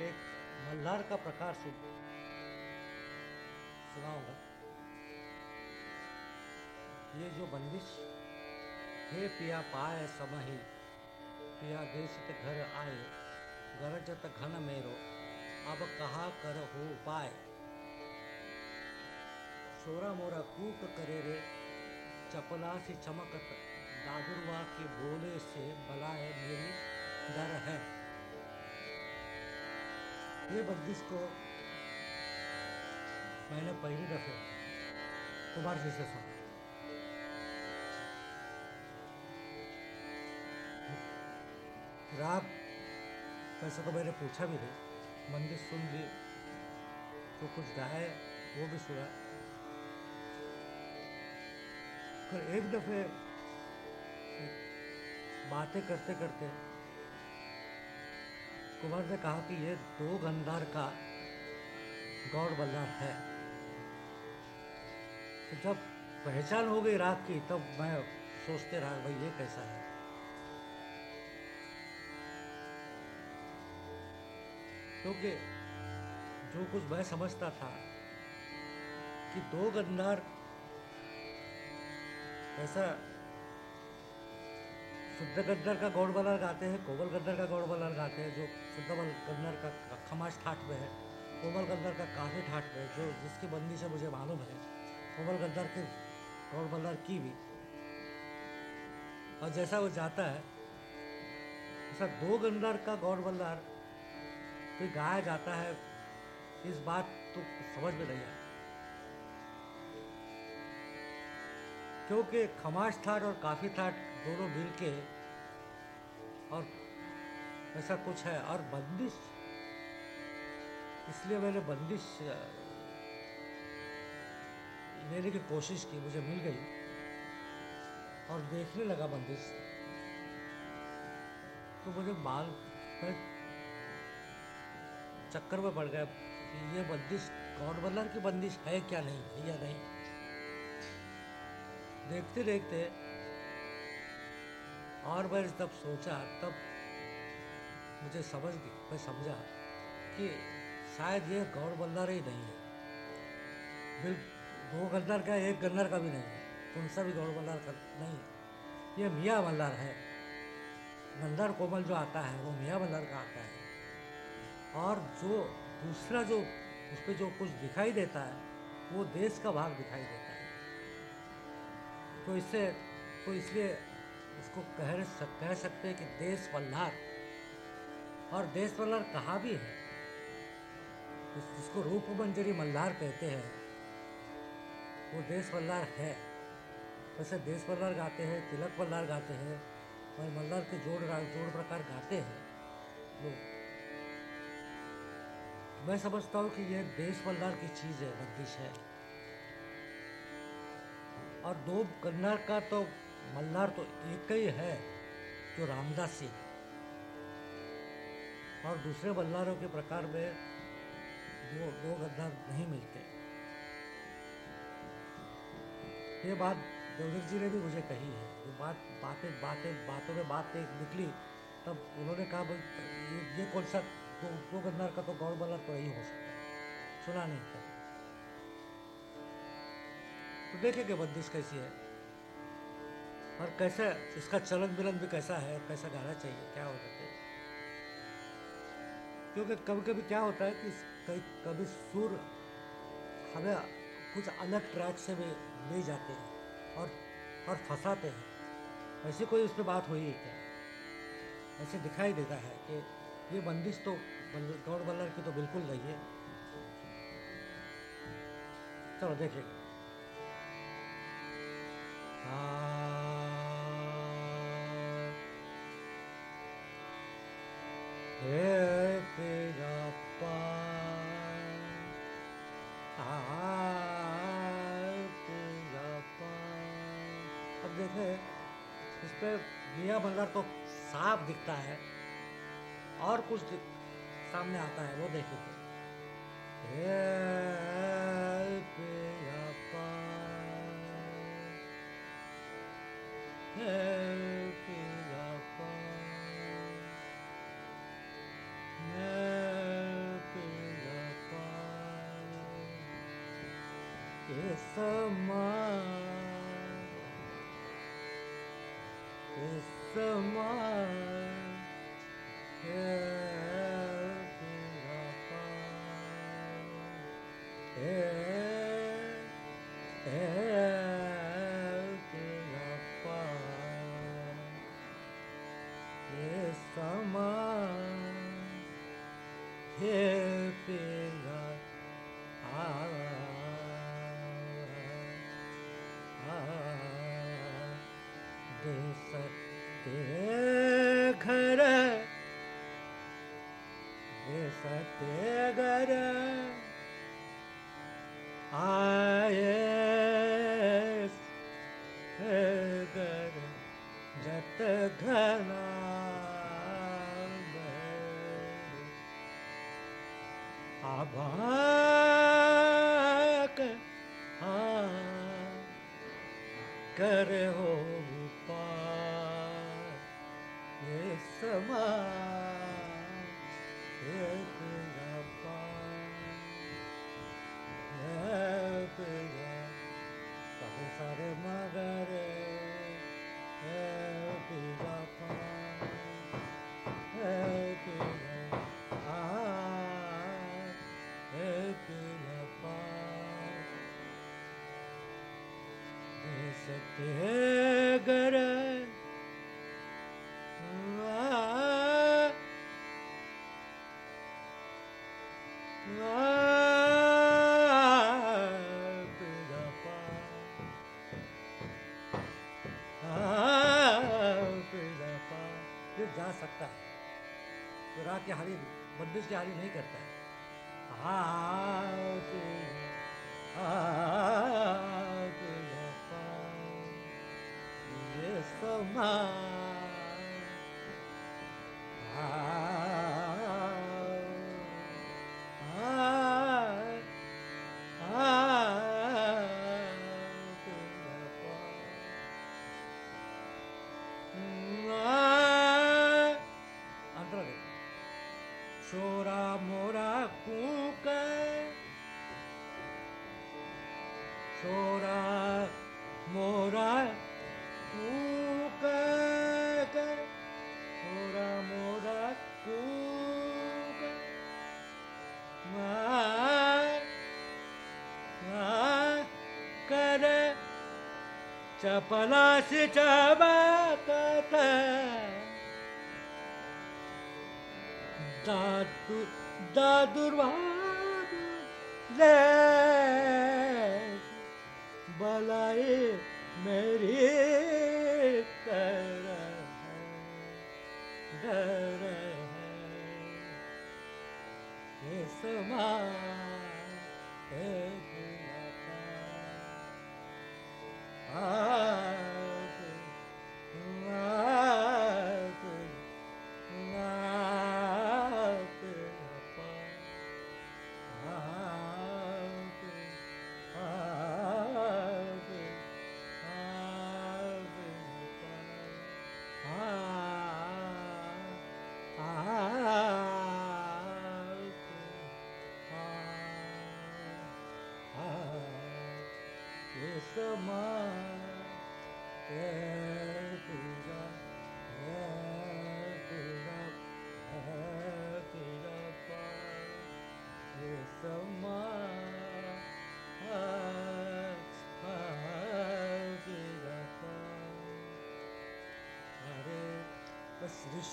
एक मल्हार का प्रकार सुन सुनाऊँगा। ये जो बंदिश, हे पिया पाए समही, पिया देशित घर आए, गरजत घन मेरो, अब कहा कर हो पाए सोरा मोरा कूट करे रे, चपला सी चमकत, दादुरवा के बोले से बलाए मेरी डर है। ये बंदिश को मैंने पहली दफे कुमार जी से सुना। राग, वैसे तो मैंने पूछा भी नहीं। मंदिर सुन ली तो कुछ गाए, वो भी सुना। फिर एक दफे बातें करते करते कुमार ने कहा कि ये दो गंधार का गौर बल्लार है। तो जब पहचान हो गई राग की, तब मैं सोचते रहा, भाई, ये कैसा है? क्योंकि तो जो कुछ मैं समझता था कि दो गंधार ऐसा शुद्ध गद्दर का गौड़ बलार गाते हैं, कोमल गद्दर का गौड़ बलार गाते हैं, जो शुद्ध बल गद्दर का खमाश ठाट में है। कोमल गद्दर का काफ़ी ठाट में जो जिसकी बंदी से मुझे मालूम है। कोमल गद्दर के गौड़ बल्लार की भी। और जैसा वो जाता है, ऐसा दो गंदार का गौड़ बल्लार फिर गाया जाता है, इस बात तो समझ में नहीं आया। क्योंकि खमाश ठाट और काफ़ी ठाट दोनों मिल के और ऐसा कुछ है और बंदिश। इसलिए मैंने बंदिश लेने की कोशिश की, मुझे मिल गई। और देखने लगा बंदिश। तो मुझे माल मैं चक्कर में पड़ गया कि ये बंदिश गौड बल्लर की बंदिश है क्या नहीं, है या नहीं? देखते देखते और मैं जब सोचा, तब मुझे समझ गई मैं समझा कि शायद ये गौड़ बल्लार ही नहीं है। बिल दो गन्नर का एक गन्नर का भी नहीं है। कौन सा भी गौड़ बल्लार का नहीं है। ये मियाँ बल्लार है। गंदर कोमल जो आता है, वो मियाँ बल्लार का आता है। और जो दूसरा जो उस पर जो कुछ दिखाई देता है, वो देश का भाग दिखाई देता है। तो इससे तो इसलिए इसको कह कह सकते हैं कि देश वल्लार और देश वल्लार कहा भी है। जिस, जिसको रूप मंजरी मल्लार कहते हैं वो देश वल्लार है। वैसे देश वल्लार गाते हैं तिलक वल्लार गाते हैं और मल्लार के जोड़ जोड़ प्रकार गाते हैं। लोग मैं समझता हूँ कि यह देश वल्लार की चीज़ है बंदिश है। और दो कन्नड़ का तो मल्हार तो एक ही है जो रामदासी। और दूसरे बल्लारों के प्रकार में दो दो गद्दार नहीं मिलते। ये बात देवदत्त जी ने भी मुझे कही है। ये बात बातें बातें बातों में बात एक निकली तब उन्होंने कहा भाई ये, कौन सा दो दो गद्दार का तो गौर मल्हार तो नहीं हो सकता। सुना नहीं था। तो देखेंगे बंदिश कैसी है। और कैसे इसका चलन बिलन भी कैसा है कैसा गाना चाहिए क्या हो जाते हैं क्योंकि कभी कभी क्या होता है कि कई कभी सुर हमें कुछ अलग ट्रैक से भी ले जाते हैं और और फंसाते हैं। ऐसी कोई उस पर बात हुई है क्या? ऐसे दिखाई देता है कि ये बंदिश तो गौड़ बल्लर की तो बिल्कुल नहीं है। चलो देखेंगे हे पे मियाँ बंदर तो साफ़ दिखता है और कुछ सामने आता है वो देखे तो। Yes, my. السماء يا सकते गर जा सकता है। तो रात की हारी बंदिश की हारी नहीं करता है। सोरा मोरा तू कर मोरा तू कर चपला से चबकत दादू ले बलाए मेरे कर डर है। समा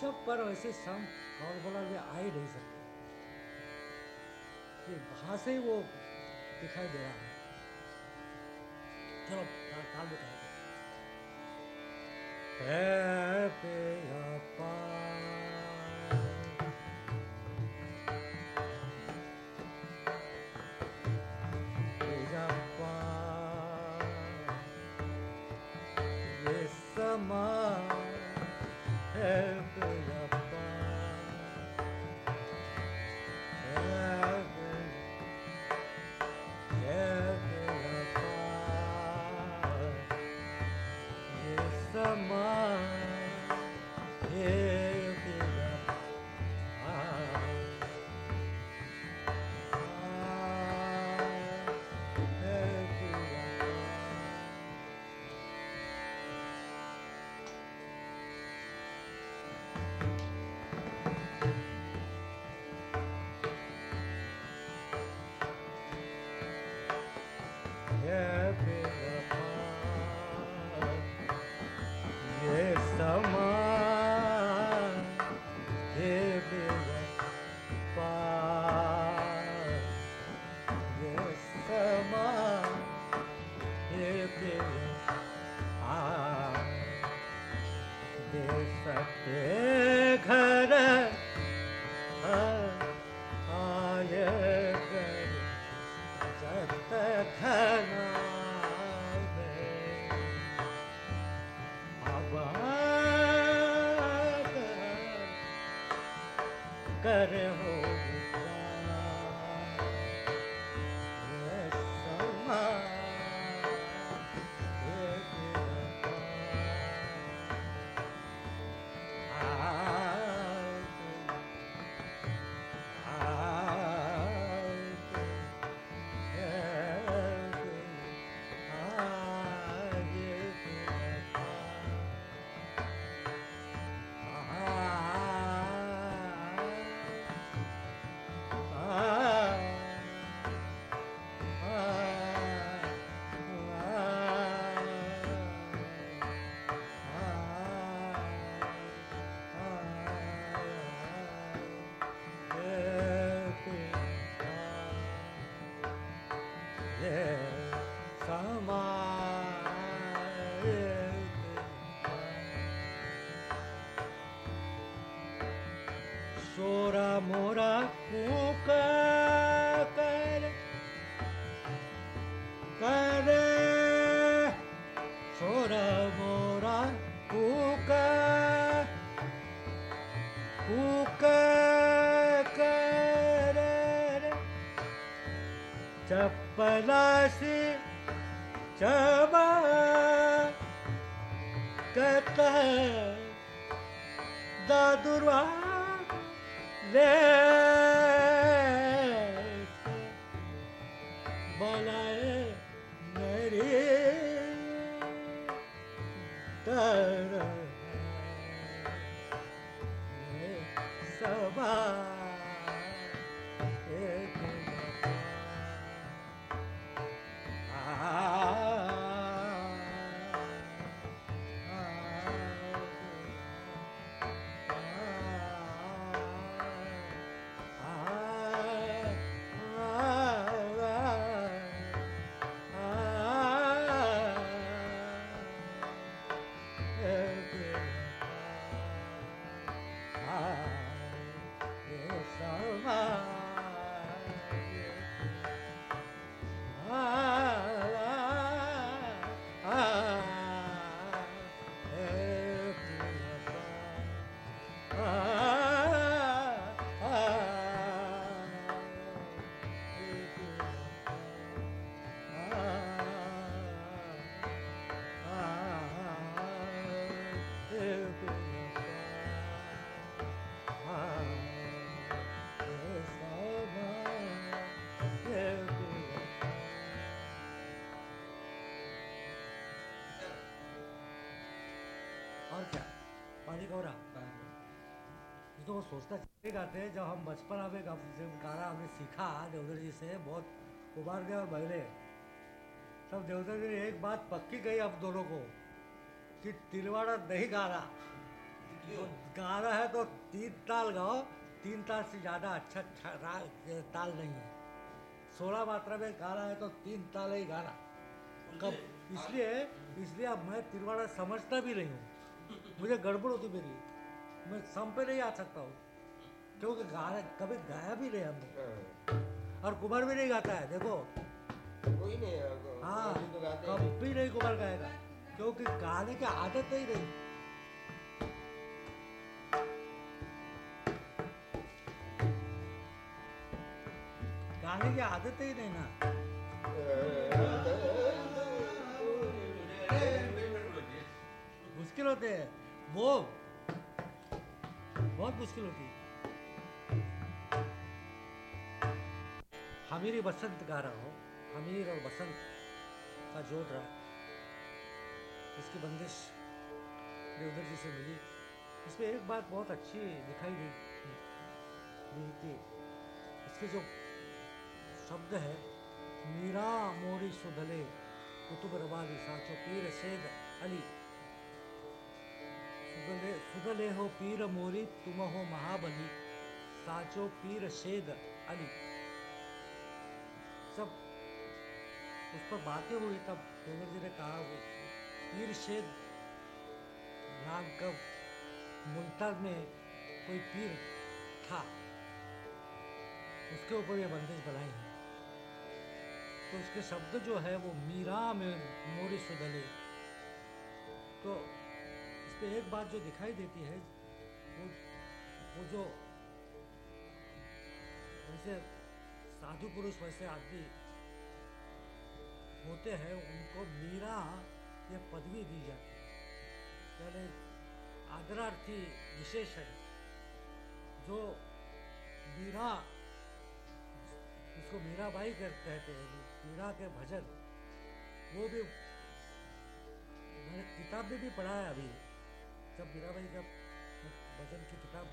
ऋषभ पर वैसे सम बोला भी आ ही नहीं सकते। ये वहाँ से ही वो दिखाई दे रहा है। चलो ताल ताल dadurva le balaye nere tar पानी गौरा ये तो वो सोचता चले गाते हैं जब हम बचपन में गा- जब गाना हमने सीखा देवधर जी से बहुत उबार गए और बहरे तब देवधर जी ने एक बात पक्की कही अब दोनों को कि तिलवाड़ा नहीं गा रहा। तो गाना है तो तीन ताल गाओ तीन ताल से ज़्यादा अच्छा अच्छा ताल नहीं है। सोलह मात्रा में गाना है तो तीन ताल ही गाना कब? इसलिए इसलिए अब मैं तिलवाड़ा समझता भी नहीं हूँ। मुझे गड़बड़ होती मेरी। मैं सम पे नहीं आ सकता हूँ। क्योंकि गाना कभी गाया भी नहीं हमने। और कुमार भी नहीं गाता है देखो। कोई नहीं हाँ तो नहीं। कभी नहीं। कुमार गाएगा। क्योंकि गाने की आदत ही नहीं। गाने की आदत ही नहीं ना। मुश्किल होते हैं। वो बहुत मुश्किल होती है। हमीरी बसंत गा रहा हूँ। हमीर और बसंत का जोड़ रहा इसकी बंदिश देवधर जी से मिली। इसमें एक बात बहुत अच्छी दिखाई दी कि इसके जो शब्द है, मीरा मोरी सुधले, कुतुब रवाली साचो पीर सेद अली। सुधले हो पीर मोरी तुम हो महाबली, साचो पीर शेद अली। सब उस पर बातें हुई, तब देवर जी ने कहा पीर शेद नाम कब मुल्तान में कोई पीर था? उसके ऊपर ये बंदिश बनाई है। तो उसके शब्द जो है, वो मीरा में मोरी सुधले। तो पे एक बात जो दिखाई देती है, वो वो जो वैसे साधु पुरुष, वैसे आदमी होते हैं, उनको मीरा ये पदवी दी जाती है। यानी आदरार्थी विशेषण जो मीरा इसको मीराबाई कहते हैं, मीरा के भजन, वो भी मैंने किताब में भी पढ़ा है अभी। जब मीराबाई का भजन की किताब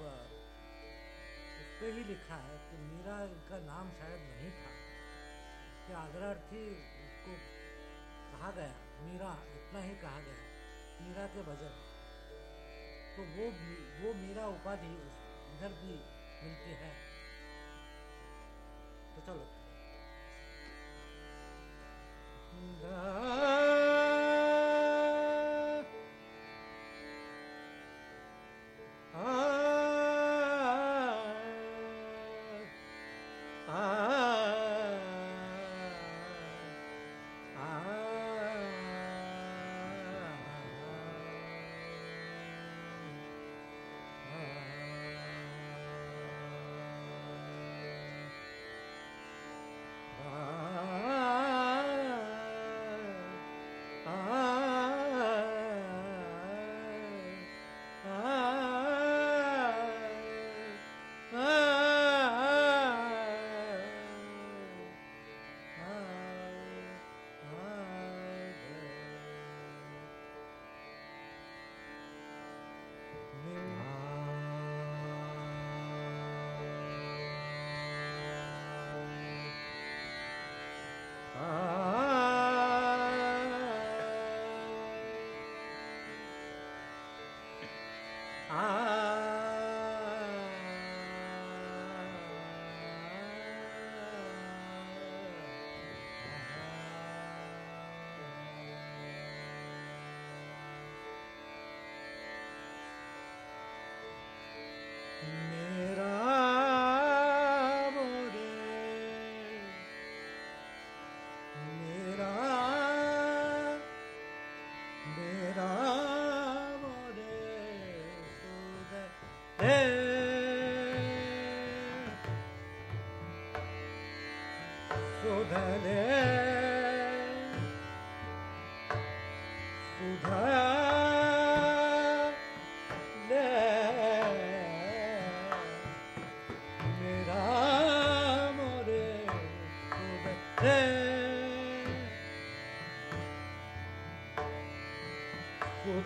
उस पे ही लिखा है कि मीरा का नाम शायद नहीं था। कि आदरार्थी उसको कहा गया, मीरा इतना ही कहा गया, मीरा के भजन। तो वो वो मीरा उपाधि इधर भी मिलती है। तो चलो।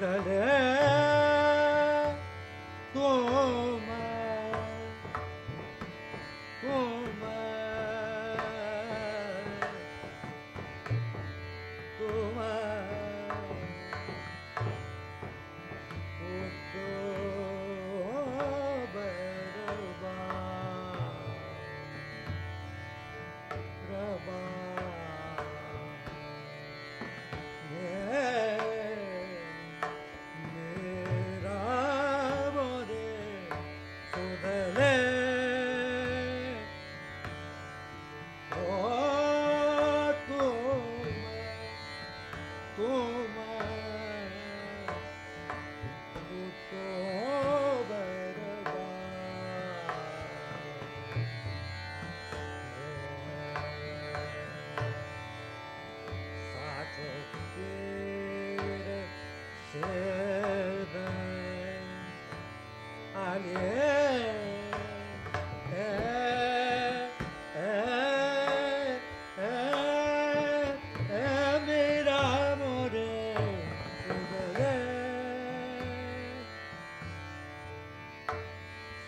மங்கள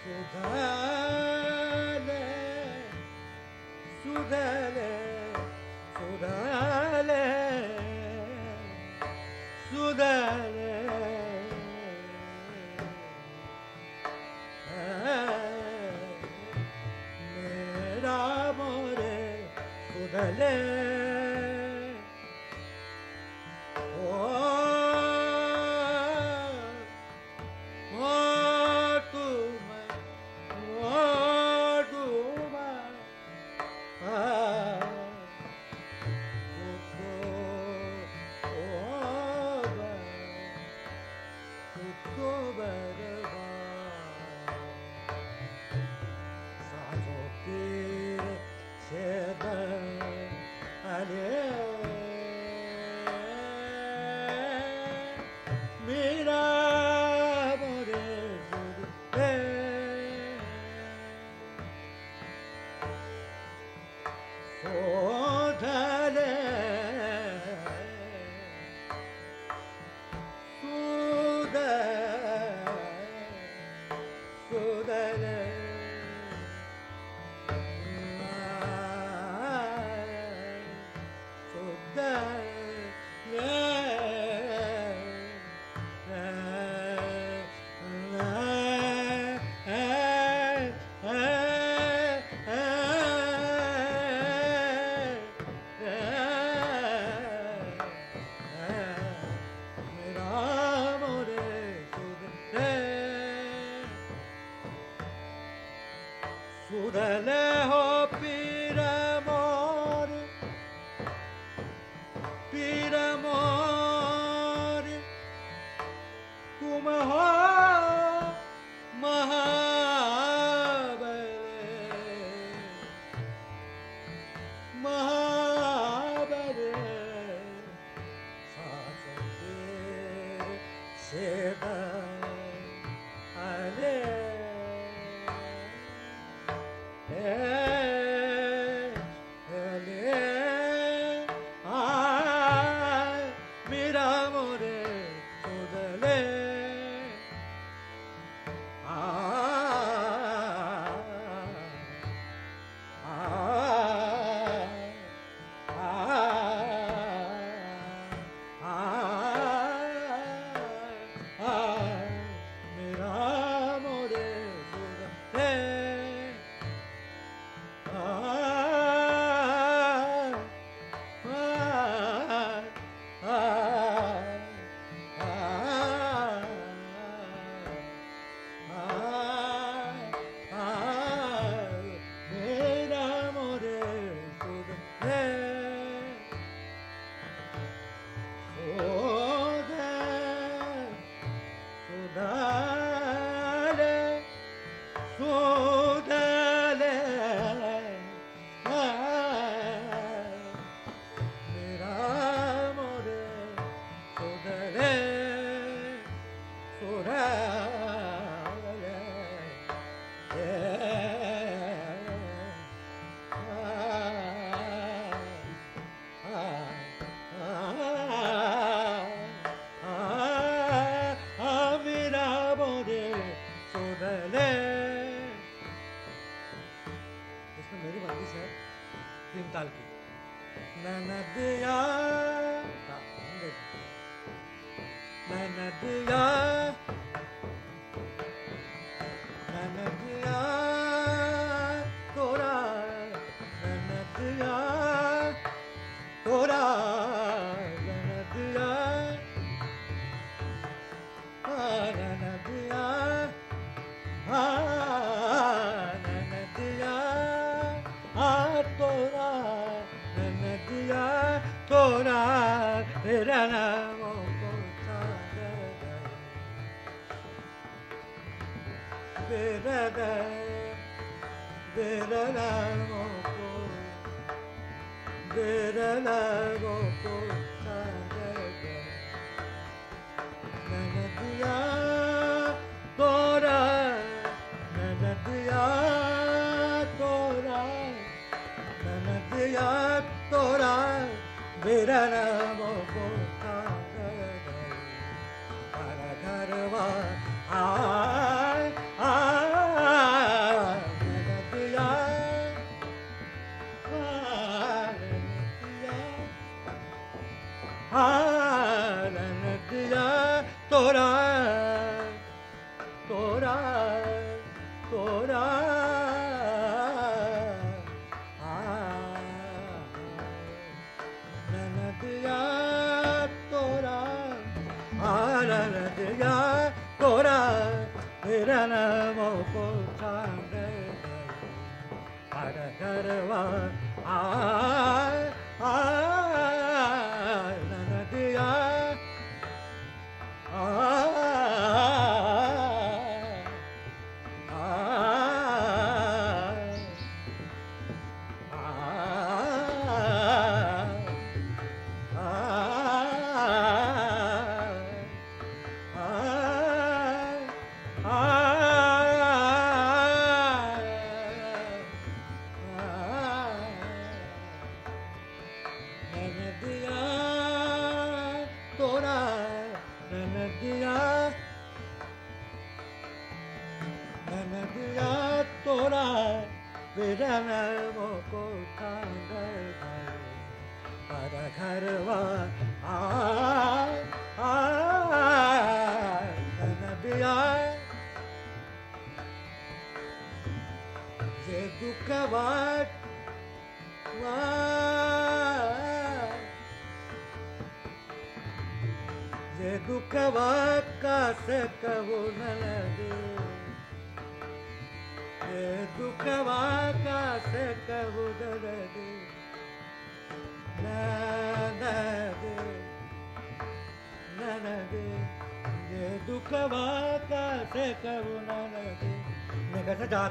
सुधले सुधले सुधले मेरा मोरे सुधले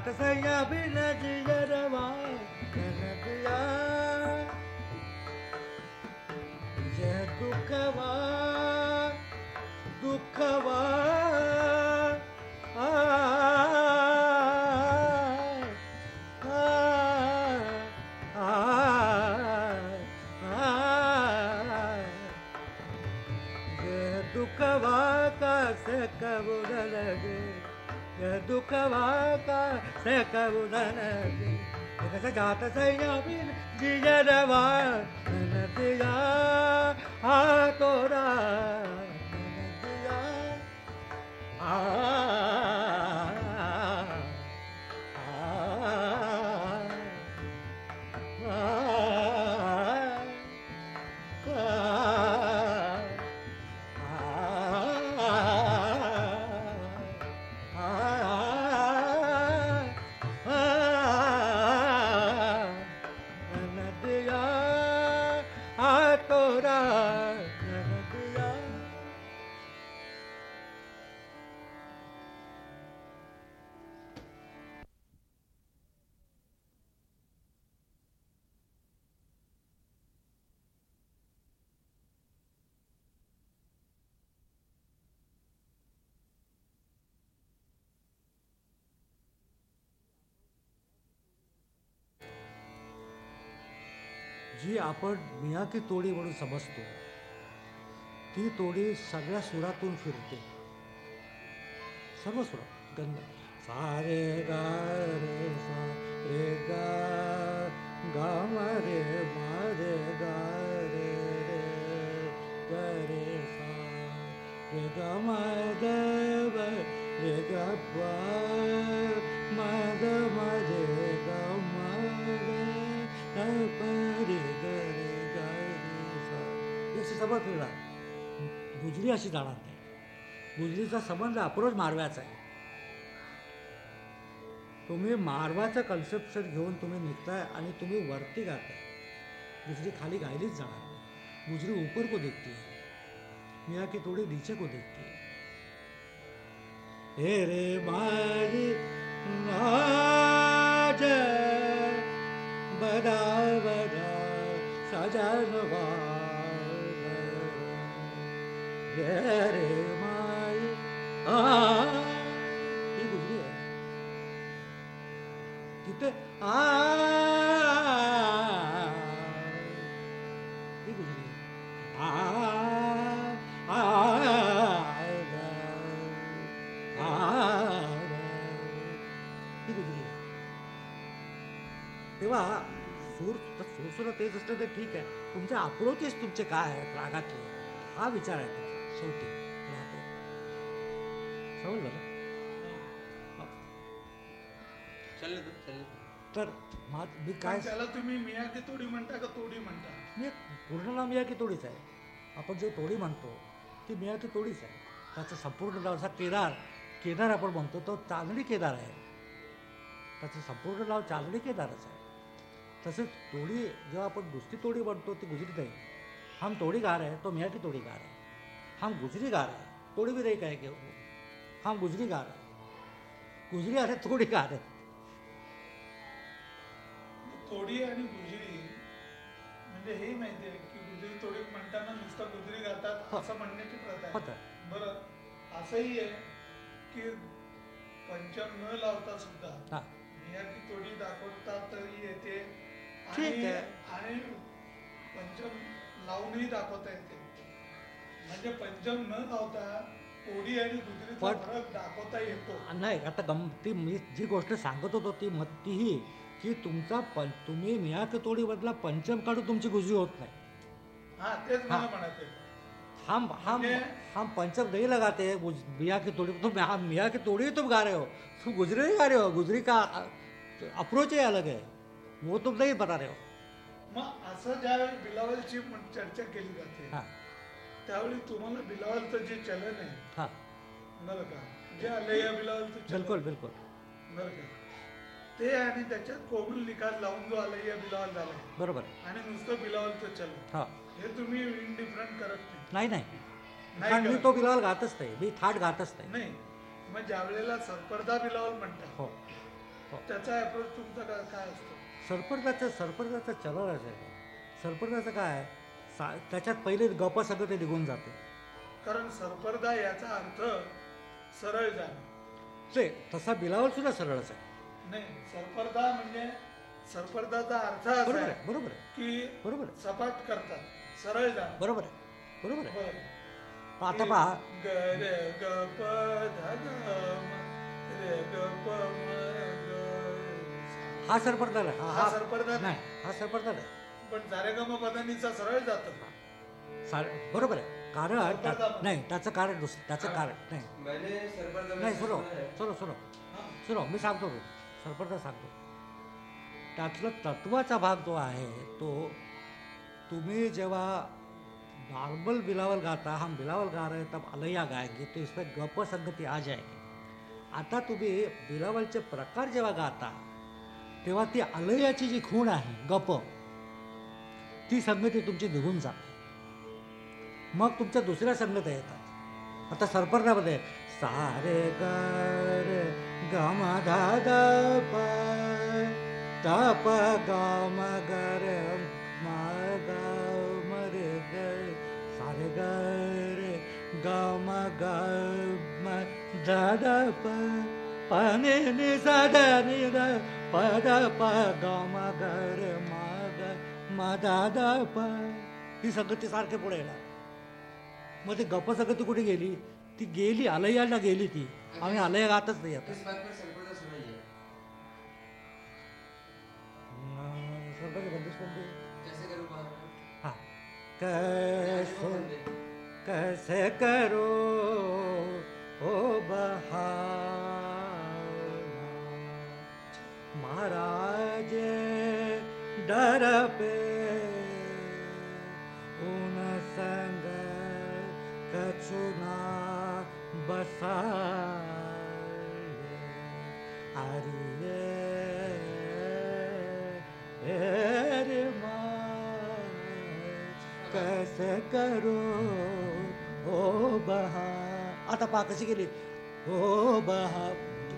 ကစရာပိလက်ကြီး कसं जात सैया बिन जिजरवा नदिया हा तोरा नदिया आ आपण मियाकी तोडी म्हणून समजतो. ती तोडी सगळ्या सुरातून फिरते. सर्व सुरात. गंध सा रे गा रे सा रे गा गा मा रे मा रे गा रे रे ग रे सा रे गा मा ग रे गा प मा ग मा रे गा मा ग रे रे हे असं फिरणार गुजरी अशी जाणार नाही. गुजरीचा संबंध अप्रोच मारव्याचा आहे. तुम्ही मारवाचं कन्सेप्शन घेऊन तुम्ही निघताय आणि तुम्ही वरती गाताय. गुजरी खाली गायलीच जाणार नाही. गुजरी ऊपर को देखती है मिया की थोड़ी नीचे को देखती है हे रे मारी बदा बदा सजनवा रे ही तिथे आ ही ही ठीक आहे तुमचे अप्रोचेस तुमचे काय आहेत रागातले हा विचार आहे शेवटी राहतो. समजलं तर मा मी काय त्याला तुम्ही मिया की तोडी म्हणता का तोडी म्हणता? मी पूर्ण नाव मिया की तोडीच आहे. आपण जे तोडी म्हणतो ती मिया की तोडीच आहे. त्याचं संपूर्ण नाव असा केदार. केदार आपण म्हणतो तो चांदणी केदार आहे. त्याचं संपूर्ण नाव चांदणी केदारच आहे. तसेच तोडी जेव्हा आपण दुसरी तोडी म्हणतो ती गुजरी नाही. हम तोडीगार है तो मियाँ की तोड़ीगार है हम गुजरीगार है तोड़ी भी नहीं कहेंगे वो हम गुजरीगार है गुजरी अरे तोडीगार है तोडी आणि गुजरी म्हणजे हे माहितीये की गुजरी तोडी म्हणताना नुसतं गुजरी गातात. असं म्हणण्याची प्रथा होतं. आहे बरं असंही आहे की पंचम न लावता सुद्धा की तोडी दाखवता तरी येते आहे. आणि पंचम लावूनही दाखवता येते म्हणजे पंचम न लावता कोडी आणि पण- फरक दाखवता येतो. नाही आता गम ती मी जी गोष्ट सांगत होतो ती मत तीही की तुमचा पं तुम्ही मियाक तोडीमधला पंचम काढून तुमची गुजरी होत नाही. हा तेच मला हा. म्हणायचं आहे. हम हम म्हणजे- हम पंचम नहीं लगाते हैं गुज- मियाँ की तोड़ी तो हम मियाँ की तोड़ी ही तुम गा रहे हो. तुम गुजरी नहीं गा रहे हो गुजरी का अप्रोच ही अलग है. वो तुम नहीं बता रहे हो. मग असं ज्यावेळी बिलावलची चर्चा केली जाते हाँ. त्यावेळी तुम्हाला बिलावलचं जे चलन आहे हाँ. बरं का? जे अलैया बिलावलचं चलन. बिल्कुल बिल्कुल. बरं का? ते आणि त्याच्यात कोमल निकाल लावून जो अलैया बिलावल झालाय बरोबर आहे. आणि नुसतं बिलावलचं चलन. हा. हे तुम्ही इनडिफरंट करत नाही. नाही नाही. कारण मी. तो बिलावल गातच नाही. मी थाट गातच नाही. नाही. मग ज्या वेळेला सरपर्दा बिलावल म्हणतात हो. हो. त्याचा अप्रोच तुमचा काय काय असतो? सरपंचाचं सरपंचाचं चलन असं आहे. सरपंचाचं काय सा त्याच्यात पहिले गप सगळं ते निघून जाते. कारण सरपर्दा याचा अर्थ सरळ जाणं. ते तसा बिलावल सुद्धा सरळच आहे. नाही सरपर्दा म्हणजे सरपर्दाचा अर्थ असा बरोबर आहे आहे बरोबर आहे. की बरोबर आहे. सपाट करतात सरळ जाणं. बरोबर आहे बरोबर आहे. बरं. पण आता पहा. ग रे ग प ध ग म रे ग प म ग हा सरपंच आहे. हा हा. नाही हा सरपंच आहे. पण जारेगम पदानीचा सरळ जातं. सार बरोबर आहे. कारण. नाही त्याचं कारण दुसरं त्याचं कारण नाही. नाही सुनो सुना है। सुनो मी सांगतो सरपंच सांगतो. त्यातलं तत्वाचा भाग जो आहे तो तुम्ही जेव्हा नॉर्मल बिलावल गाता हम बिलावल गा रहे तब अलैया गाएंगे तो इसमें गप संगति आ जाएगी. आता तुम्ही बिलावलचे प्रकार जेव्हा गाता तेव्हा ती अलैयाची जी खूण आहे गप ती संगती तुमची निघून जाते. मग तुमच्या दुसऱ्या संगत्या येतात. आता सरपर्णामध्ये सारे गर गम धा प तप गम गर म ग म रे ग सारे गर गम ग म ध द प प नि नि नि प द प गम गर म ग म ध द प. ही संगती सारखे पुढे येणार. मग ते गप्प सगळं ती कुठे गेली? ती गेली अलैयाला गेली ती. आम्ही अलैया गातच नाही आता. किस? कैसे करूँ हा ओ बहाना. महाराज डर पे बसा अरे करो? ओ बहा आता पा कशी गेली. ओ बहा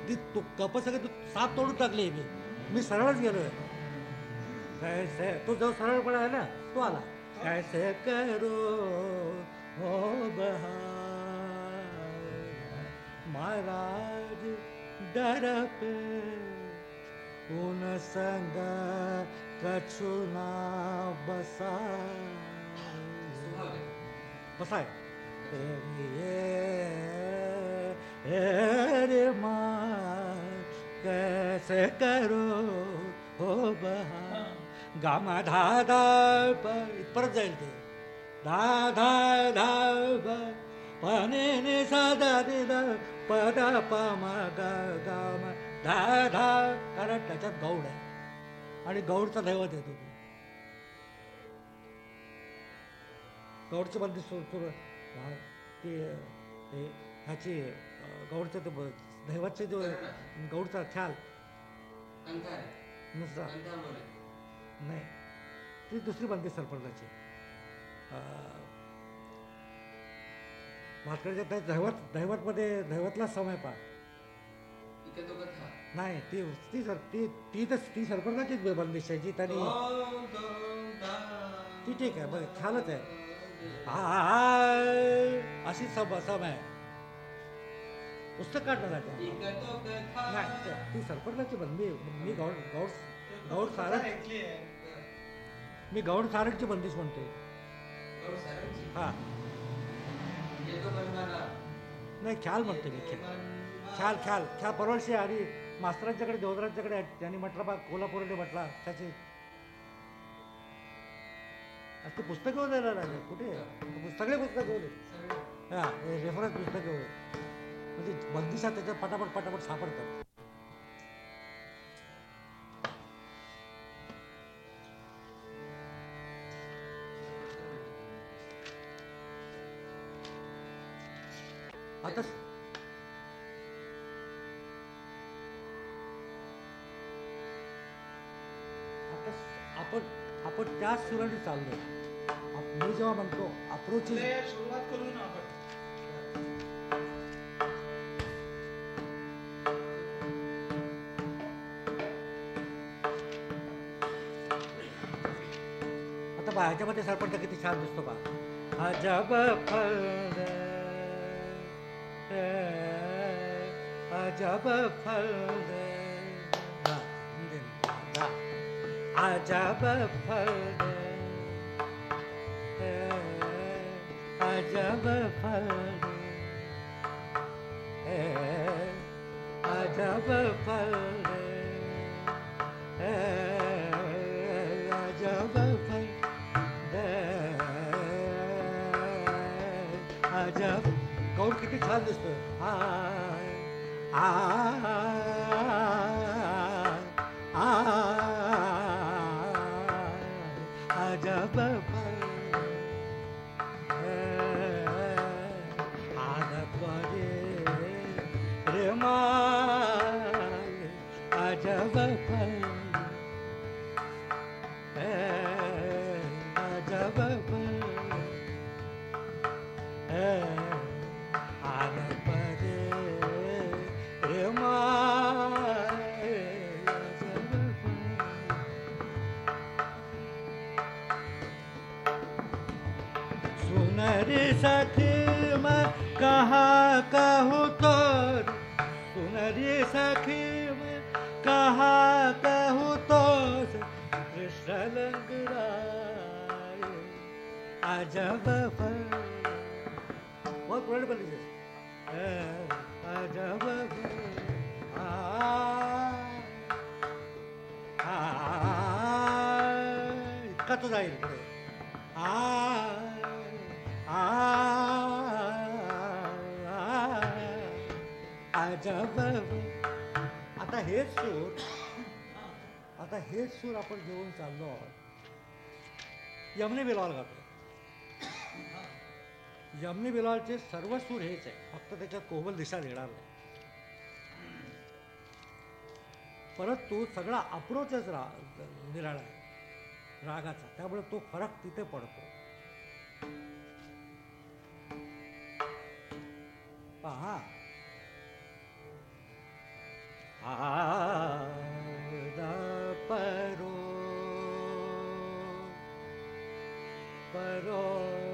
ती तू कप सगळे तू साप तोडून टाकली मी. मी सरळच गेलोय. कैसे तो जो सरळपणा आहे ना तो आला. कैसे करो हो ओ बहा. महाराज, डर पे उन संग कछु ना बसा। सुहाग रे माँ, कैसे करो हो बहा। गामा धा धा प परत जाईल ते। धा धा धा पने ने सा दा रे प दा प म ग गा म धा धा कारण त्याच्यात गौड आहे. आणि गौडचा दैवत येतो तो. गौडची बंदी सुरू ते ह्याची गौडचं ते दैवतचे जो गौडचा ख्याल. नुसता. नाही. ती दुसरी बंदी सरपंचाची अं, भाटकरच्या त्या दैवत दैवतमध्ये दैवतला समय पा नाही ती ती सर ती ती तर ती सरपंचाचीच बंदिश आहे जी त्यांनी ती ठीक आहे बरं ख्यालच आहे. आय, अशी सब समय. पुस्तक काढणार आहे नाही ते- सरपंचाची बंदी मी गौड गौड गौड आहे. मी गौड सारंगची बंदिश म्हणतो हा. नाही ख्याल म्हणतो मी ख्याल. ख्याल ख्याल. ख्याल परवडशी आणि मास्तरांच्याकडे देवदरांच्याकडे आहेत. त्यांनी म्हटलं बा कोल्हापूरने म्हटला त्याचे. ते पुस्तकं होते ना राजा कुठे? आहे? सगळे पुस्तकं होते. हा रेफरन्स पुस्तकं होते. म्हणजे बंदिशा त्याच्यात पटापट पटापट सापडतात. आपण त्याच सुराने चाललो मी जेव्हा म्हणतो अप्रोच सुरुवात करू ना आपण? आता बा ह्याच्यामध्ये सरपंच किती छान दिसतो बा. अजब फल अजब फल अजब फल रे, अजब फल रे, अजब फल रे, अजब फल अजब गौर किती छान दिसतोय आ, आ, आ, above सखी में कहा कहूँ तो कृष्ण लग अजब बहुत पुराने बन लीजिए। अजब आ कत तो ज़ाहिर पड़े आ आ अजब हेच सूर आता हेच सूर आपण घेऊन चाललो आहोत. यमनी बिलवाल गातो यमनी बिलवालचे सर्व सूर हेच आहे फक्त त्याच्यात कोमल दिशा देणार नाही. परंतु सगळा अप्रोचच रा निराळा आहे. रागाचा. त्यामुळे तो फरक तिथे पडतो. पहा. परो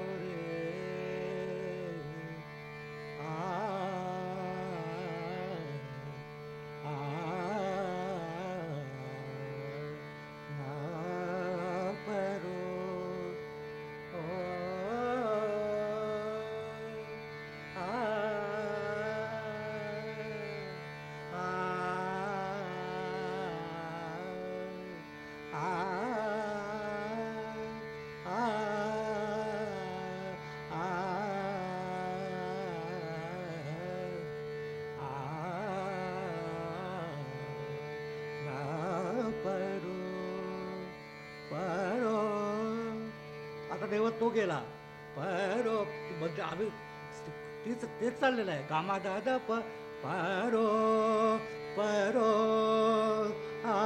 देव तो गेला परो म्हणजे आम्ही तीच तेच चाललेलं आहे कामा दादा प परो परो आ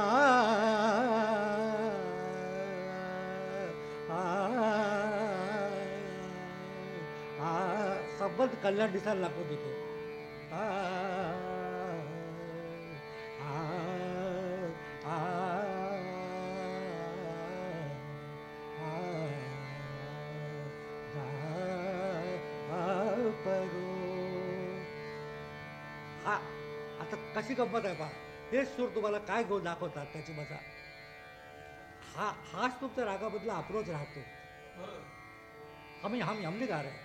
आ आ सबंध कल्याण दिसायला लागतो तिथे अशी गंमत आहे पहा हेच सूर तुम्हाला काय गोल दाखवतात त्याची मजा हा हाच तुमच्या रागामधला अप्रोच राहतो बरोबर हम हम हमने गा रहे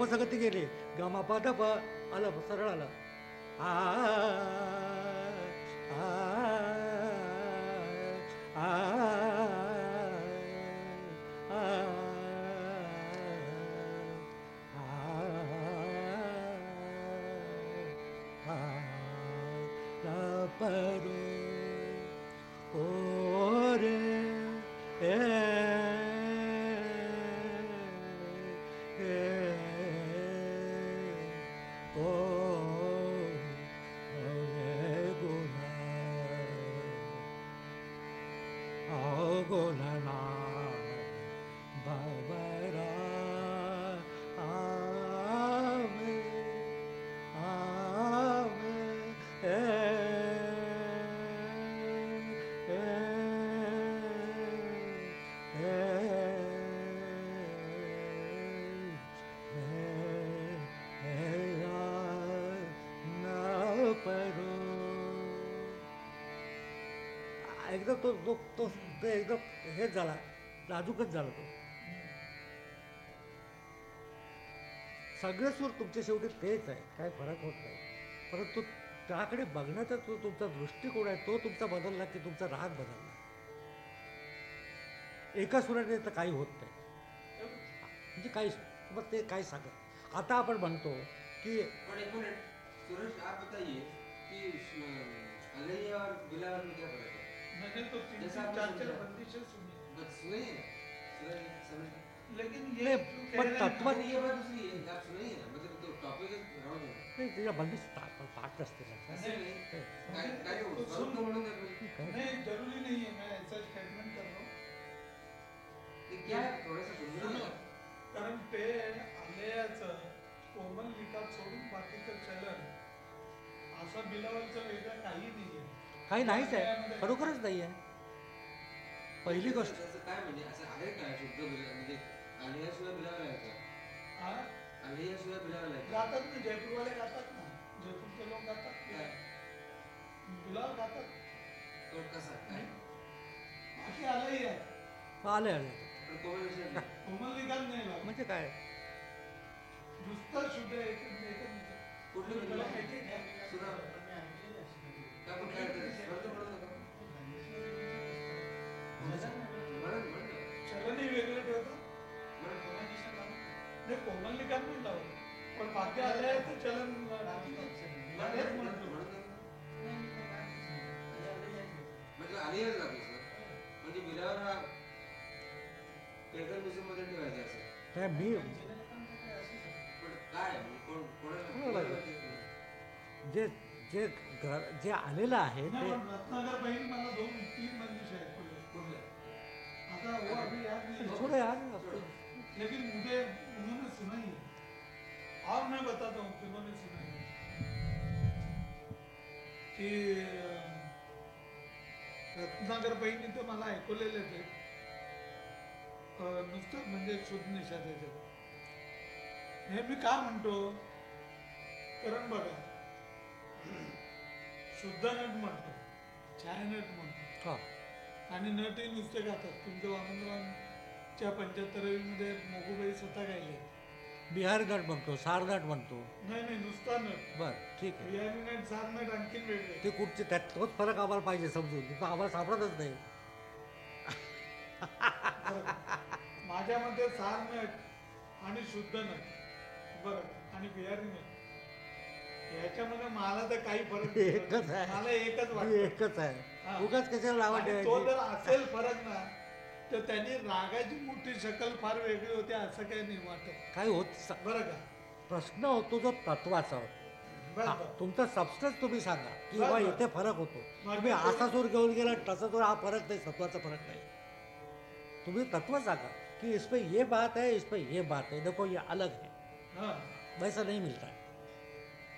हैं गप ती गेली. गमा प दप आलं सरळ आलं. आ आ आ एकदम तो जो तो तो एकदम हेच झाला नाजूकच झाला तो. सगळे सूर तुमच्या शेवटी तेच आहे काय फरक होत नाही. परंतु त्याकडे बघण्याचा जो तुमचा दृष्टिकोन आहे तो तुमचा बदलला की तुमचा राग बदलला. एका सुराने तर काही होत नाही. म्हणजे काही मग ते काय सांगत आता आपण म्हणतो की सुरेश आप बताइए कि अलैया और में क्या फरक है? मैंने तो तीन चार चार बंदिशें सुनी लेकिन ये पर तत्व- ये बात दूसरी है आप सुनिए ना मतलब तो टॉपिक राउंड है। नाही त्याच्या बंदिश असते ना. ऐसे नहीं हे, काय काय हो तो सुन-? नहीं ज़रूरी नहीं है मैं ऐसा स्टेटमेंट कर रहा हूँ। ते क्या थोड़ा सा सुनो, कारण ते आलेयाचं कोमल लिखाण सोडून बाकीचं चलन असं बिलावलचं वेगळं काही नाही आहे काही नाहीच आहे. खरोखरच नाही आहे. पहिली गोष्ट म्हणजे असं आहे काय शुद्ध बिला? म्हणजे हा काय आले आले म्हणजे नुसतं शुद्ध सुना काय म्हणून चलनही वेगळं ठेवतात म्हणून नाही कोमल लिखाण नाही पण बाकी आले आहे तर चलन तेच म्हणतो. म्हणजे आलियाच लागतो सर म्हणजे बिलावर हा पेकर म्युझियममध्ये ठेवायचा असं काय मी पण काय कोण कोणाला नाही. जे जे घर जे आलेलं आहे ते बहीण मला दोन तीन कुठलं? आता वो अभी याद नहीं थोडं यार लेकिन मुझे उन्होंने सुनाई है और मैं बताता हूँ कि उन्होंने सुनाई है कि अं, रत्नाकर बहिणी तर मला ऐकवलेले ते. नुसतं म्हणजे शुद्ध निषाद याच्यात हे मी का म्हणतो? कारण बघा शुद्ध नट म्हणतो. छायानट म्हणतो. हा. आणि नटही नुसते गातात. तुमच्या वामनरावांच्या पंच्याहत्तरावीमध्ये मोगूबाई स्वतः गायले. बिहारी नट म्हणतो सार नट म्हणतो. नाही नाही नुसता नट. बर ठीक आहे. बिहारी नट सार नट आणखीन वेगळे. ते कुठचे त्यात तोच फरक आम्हाला पाहिजे समजून. तिथं आम्हाला सापडतच नाही. माझ्या मते सार नट आणि शुद्ध नट. बरं. आणि बिहारी नट. याच्यामध्ये मला तर काही फरक. एकच आहे. मला एकच वाटतं एकच. आहे उगाच कशाला आणि तो जर असेल फरक ना तर त्यांनी रागाची मोठी शकल फार वेगळी होती असं काही नाही वाटत काय होत बरं का प्रश्न होतो जो तत्वाचा. तुमचा सबस्टन्स तुम्ही सांगा की बाबा. इथे फरक होतो तुम्ही. असा सूर घेऊन गेला तसा सूर हा फरक नाही तत्वाचा फरक नाही तुम्ही तत्व सांगा कि इसमें ये बात है इसमें ये बात है देखो ये अलग है हा वैसा नहीं मिलता है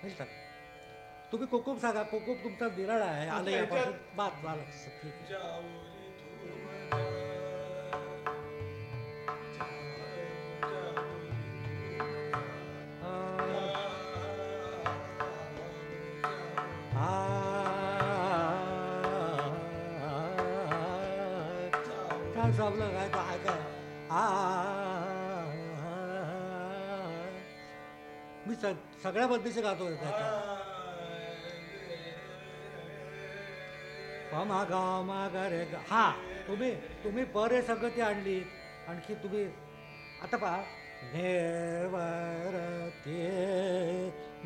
मिळतात तुम्ही कोकम सांगा कोकम तुमचा निराळा आहे आलं यापासून बात मला ठीक आहे problem like I got. सगळ्या बंदीचे गातो त्याच्या मा गा मा गा रे गा हा तुम्ही तुम्ही बरे ती आणली. आणखी तुम्ही आता पहा. नेवर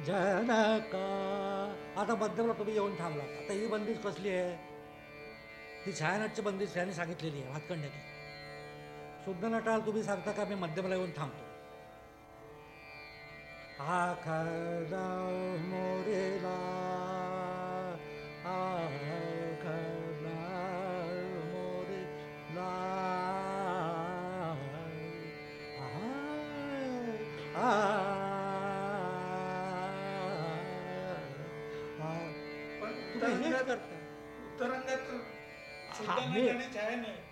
जनका. आता मध्यमला तुम्ही येऊन थांबला. आता ही बंदीच कसली आहे? ही छायानाटची बंदीच त्याने सांगितलेली आहे भातखंड्याने शुद्ध नटाल तुम्ही सांगता का मी मध्यमला येऊन थांबतो? आखला मोरेला आखला मोरेला आ, तुम्ही करता मी-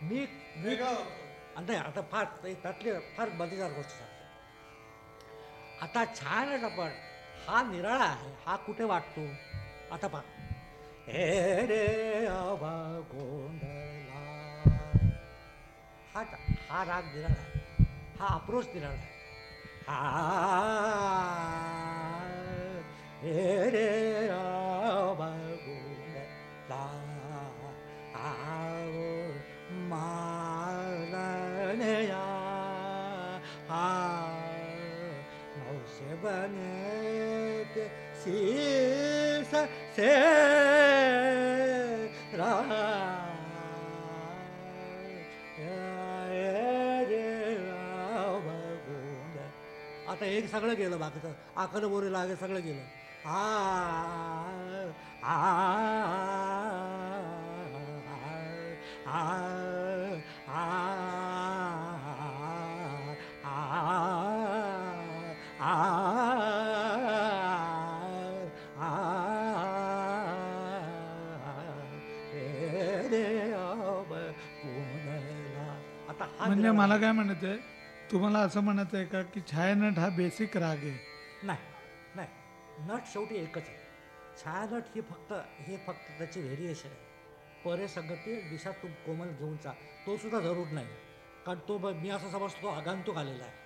मी नाही आता फार त्यातले फार मजेदार गोष्ट आता छान आहे आपण हा निराळा आहे. हा कुठे वाटतो? आता पहा. हे रे आवा गोंधळा हा हा राग निराळा आहे. हा अप्रोच निराळा आहे. हा. हे रे शीस से रा आता एक सगळं गेलं बाकीचं. आकल बोरी लागे सगळं गेलं. आ आ आ आ मला काय म्हणायचंय तुम्हाला असं म्हणत आहे का की छायानट हा बेसिक राग आहे? नाही नाही. नट शेवटी एकच आहे. छायानट ही फक्त हे फक्त त्याची व्हेरिएशन आहे. परे संगती दिशा तू कोमल घेऊन चा तो सुद्धा जरूर नाही. कारण तो मी असं समजतो तो आगांतुक आलेला आहे.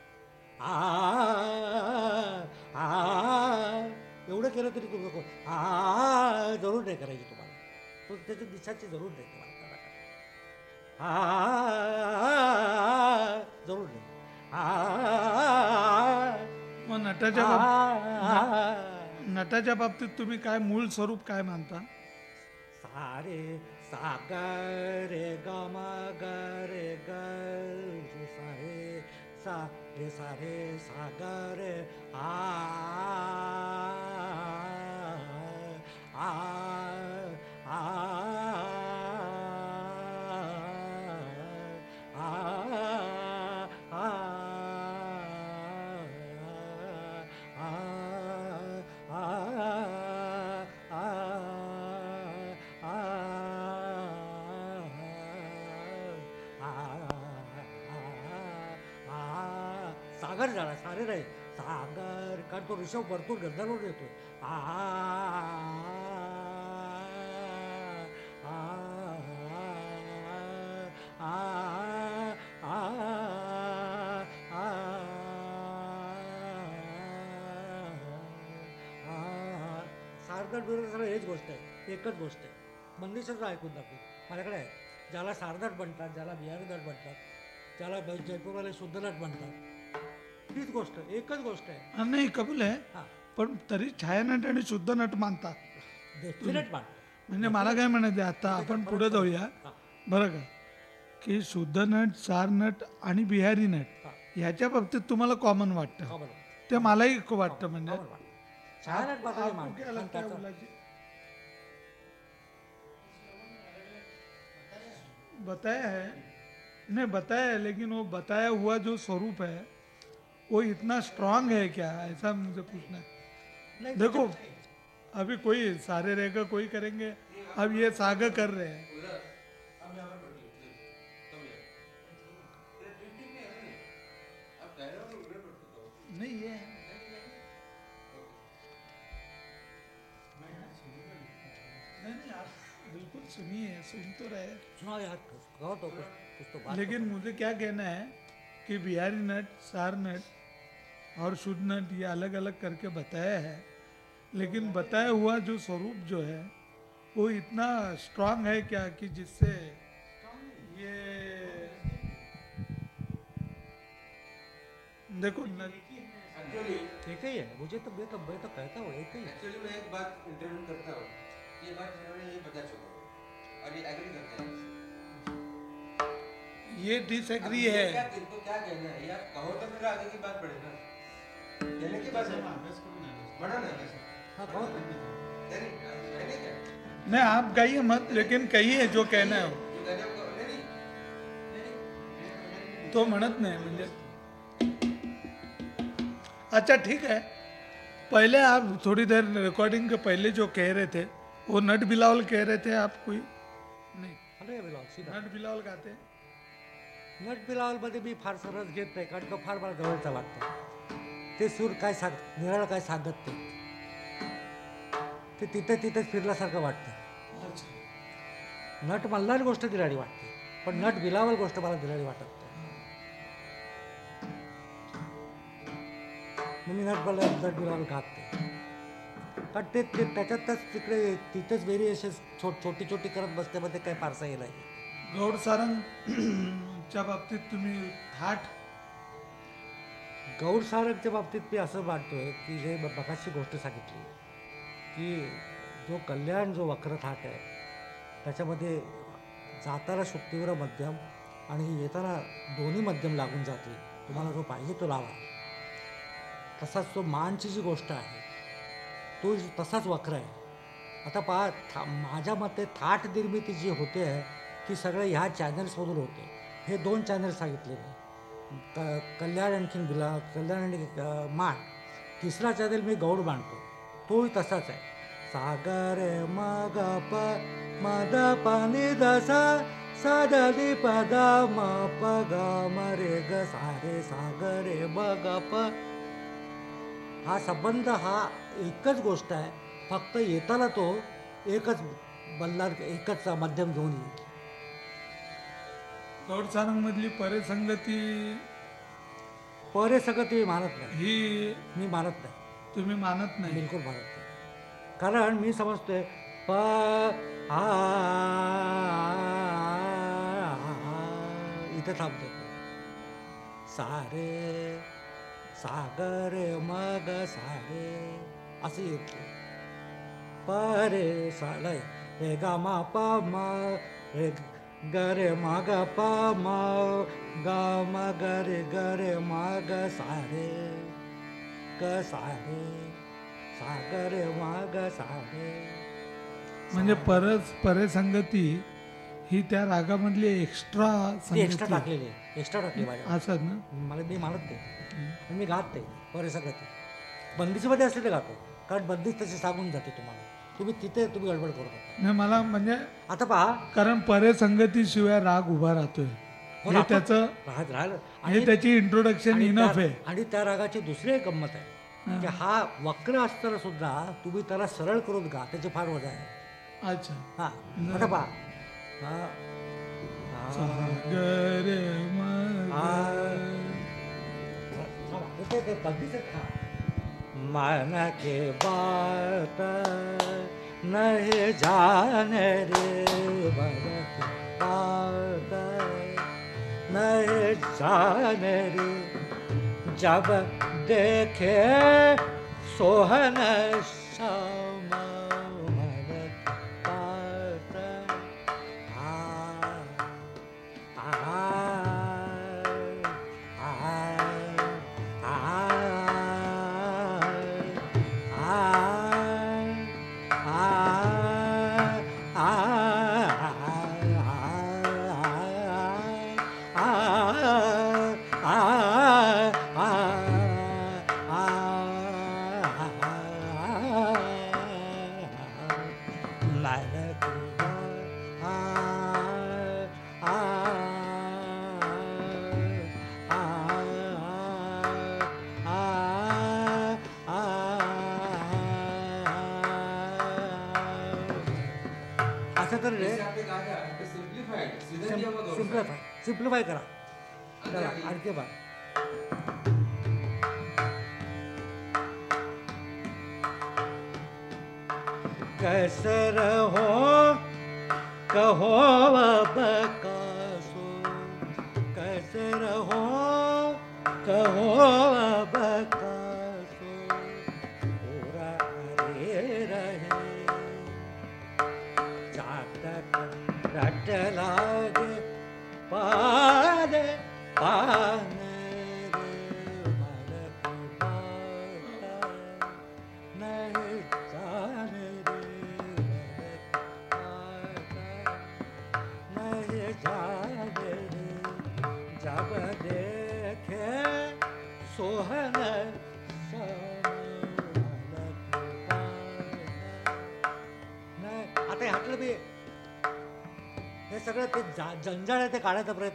आ एवढं केलं तरी तुम्ही नको. आ जरूर नाही करायची तुम्हाला. तो त्याची दिशाची जरूर नाही तुम्हाला. जरूर मग नटाच्या बाब- नटाच्या बाबतीत तुम्ही काय मूळ स्वरूप काय मानता? सारे सागर रे ग म ग रे ग सारे सा रे सारे सागर आ आ कारण तो ऋषभ भरपूर गंधर्वर येतोय आ आ आ सगळं हेच गोष्ट आहे एकच गोष्ट आहे मंदिरचं ऐकून दाखवून माझ्याकडे आहे ज्याला सारदट म्हणतात ज्याला बिहारदट म्हणतात ज्याला जयपूरवाले शुद्धनट म्हणतात तीच गोष्ट एकच गोष्ट आहे. नाही कबूल आहे पण तरी छायानट आणि शुद्ध नट मानतात म्हणजे मला काय म्हणायचं आता आपण पुढे जाऊया। बरं का? की शुद्ध नट सार नट आणि बिहारी नट हाँ. ह्याच्या बाबतीत तुम्हाला कॉमन वाटतं. ते मलाही वाटतं म्हणजे. है? बताया है। नहीं बताया है लेकिन वो बताया हुआ जो स्वरूप है वो इतना स्ट्रांग है क्या? ऐसा मुझे पूछना है। देखो अभी कोई सारे रहेगा कोई करेंगे। अब ये सागर कर रहे हैं। नहीं हो तो ये नहीं नहीं आप बिल्कुल सुनिए सुन तो रहे सुनाओ यार कहो तो कुछ तो बात लेकिन मुझे क्या कहना है कि बिहारी नट सार नट और शुद्ध नट ये अलग अलग करके बताया है लेकिन बताया हुआ जो स्वरूप जो है वो इतना स्ट्रांग है क्या कि जिससे ये देखो एक ही है मुझे तो मैं तो मैं तो कहता हूँ एक ही एक्चुअली मैं एक बात इंटरव्यू करता हूँ। ये बात इन्होंने ये बता चुका हूँ और ये एग्री करते हैं। ये डिसएग्री है। क्या इनको क्या कहना है? यार कहो तो फिर आगे की बात बढ़े ना। कहने की बात है। हाँ। नहीं आप गाइए मत लेकिन कहिए जो कहना है। वो. तो म्हणत नाही म्हणजे अच्छा ठीक है। पहले आप थोड़ी देर रिकॉर्डिंग के पहले जो कह रहे थे वो नट बिलावल कह रहे थे आप कोई? नहीं। बिलावल नट बिलावल गाते हैं? नट बिलावलमध्ये मी फार सरस घेत नाही कारण तो फार मला जवळचा वाटतो ते सूर काय सांग निराळ काय सांगत ते? ते तिथे तिथेच फिरल्यासारखं वाटतं नट मल्हार गोष्ट दिलाडी वाटते पण नट बिलावल गोष्ट मला दिलाडी वाटत मग मी नट बिला नट बिलावल घातते कारण ते त्याच्यातच तिकडे तिथेच व्हेरिएशन छोट छोटी छोटी करत बसल्यामध्ये काही फारसा हे नाही गौड सारंगच्या बाबतीत तुम्ही थाट गौर बाबतीत मी असं मानतोय की जे बघाची मगाशी गोष्ट सांगितली की जो कल्याण जो वक्रथाट आहे त्याच्यामध्ये जाताना शुक्तीवर मध्यम आणि येताना दोन्ही मध्यम लागून जातील तुम्हाला जो पाहिजे तो लावा. तसाच तो मानची जी गोष्ट आहे तो तसाच वक्र आहे. आता पहा था माझ्या मते थाट निर्मिती जी होते आहे ती सगळं ह्या चॅनल्समधून होते. हे दोन चॅनल सांगितले मी. क कल्याण आणखीन गुलाब कल्याण आणि अ, मान तिसरा चॅनल मी गौड बांधतो तोही तसाच आहे. सागर मग प मद पाणी दसा सा पद म प ग म रे ग सा रे सागरे मग प. हा संबंध हा एकच गोष्ट आहे. फक्त येताना तो एकच बल्लार एकच मध्यम घेऊन येईल. गौड सारंगमधली परेसंगती परे सगळं तुम्ही मानत नाही ही मी मानत नाही तुम्ही मानत नाही बिलकुल मानत नाही कारण मी समजतोय प आ इथे थांबतो सारे सागर मग सारे असं येत परे साडय रे गा मा प म रे ग रे मा ग प म ग म ग रे ग रे मा ग सारे. ग सारे सागर माग सारे. म्हणजे परस परेसंगती ही त्या रागामधली एक्स्ट्रा ती एक्स्ट्रा संगती. टाकलेली एक्स्ट्रा टाकली माझ्या. असं ना? मला मी मानत ते आणि मी गात ते बरे सगळं ते बंदिशीमध्ये असले ते गातो. कारण बंदिश तशी सांगून जाते तुम्हाला. तुम्ही तिथे तुम्ही गडबड करू नका. नाही मला म्हणजे आता पहा. कारण परेसंगती शिवाय राग उभा राहतोय. हो त्याचं राहत राहिलं हे त्याची इंट्रोडक्शन आणि इनफ आहे. आणि त्या रागाची दुसरी एक गंमत आहे. की हा वक्र असताना सुद्धा तुम्ही त्याला सरळ करून गा त्याची फार मजा आहे. अच्छा. हा. आता पहा. मन के बात नहीं जाने रे भरत बात नहीं जाने रे जब देखे सोहन श्याम ॲम्प्लिफाय करा। चला आणखी बा कसर हो कहो बकासो कसर हो कहो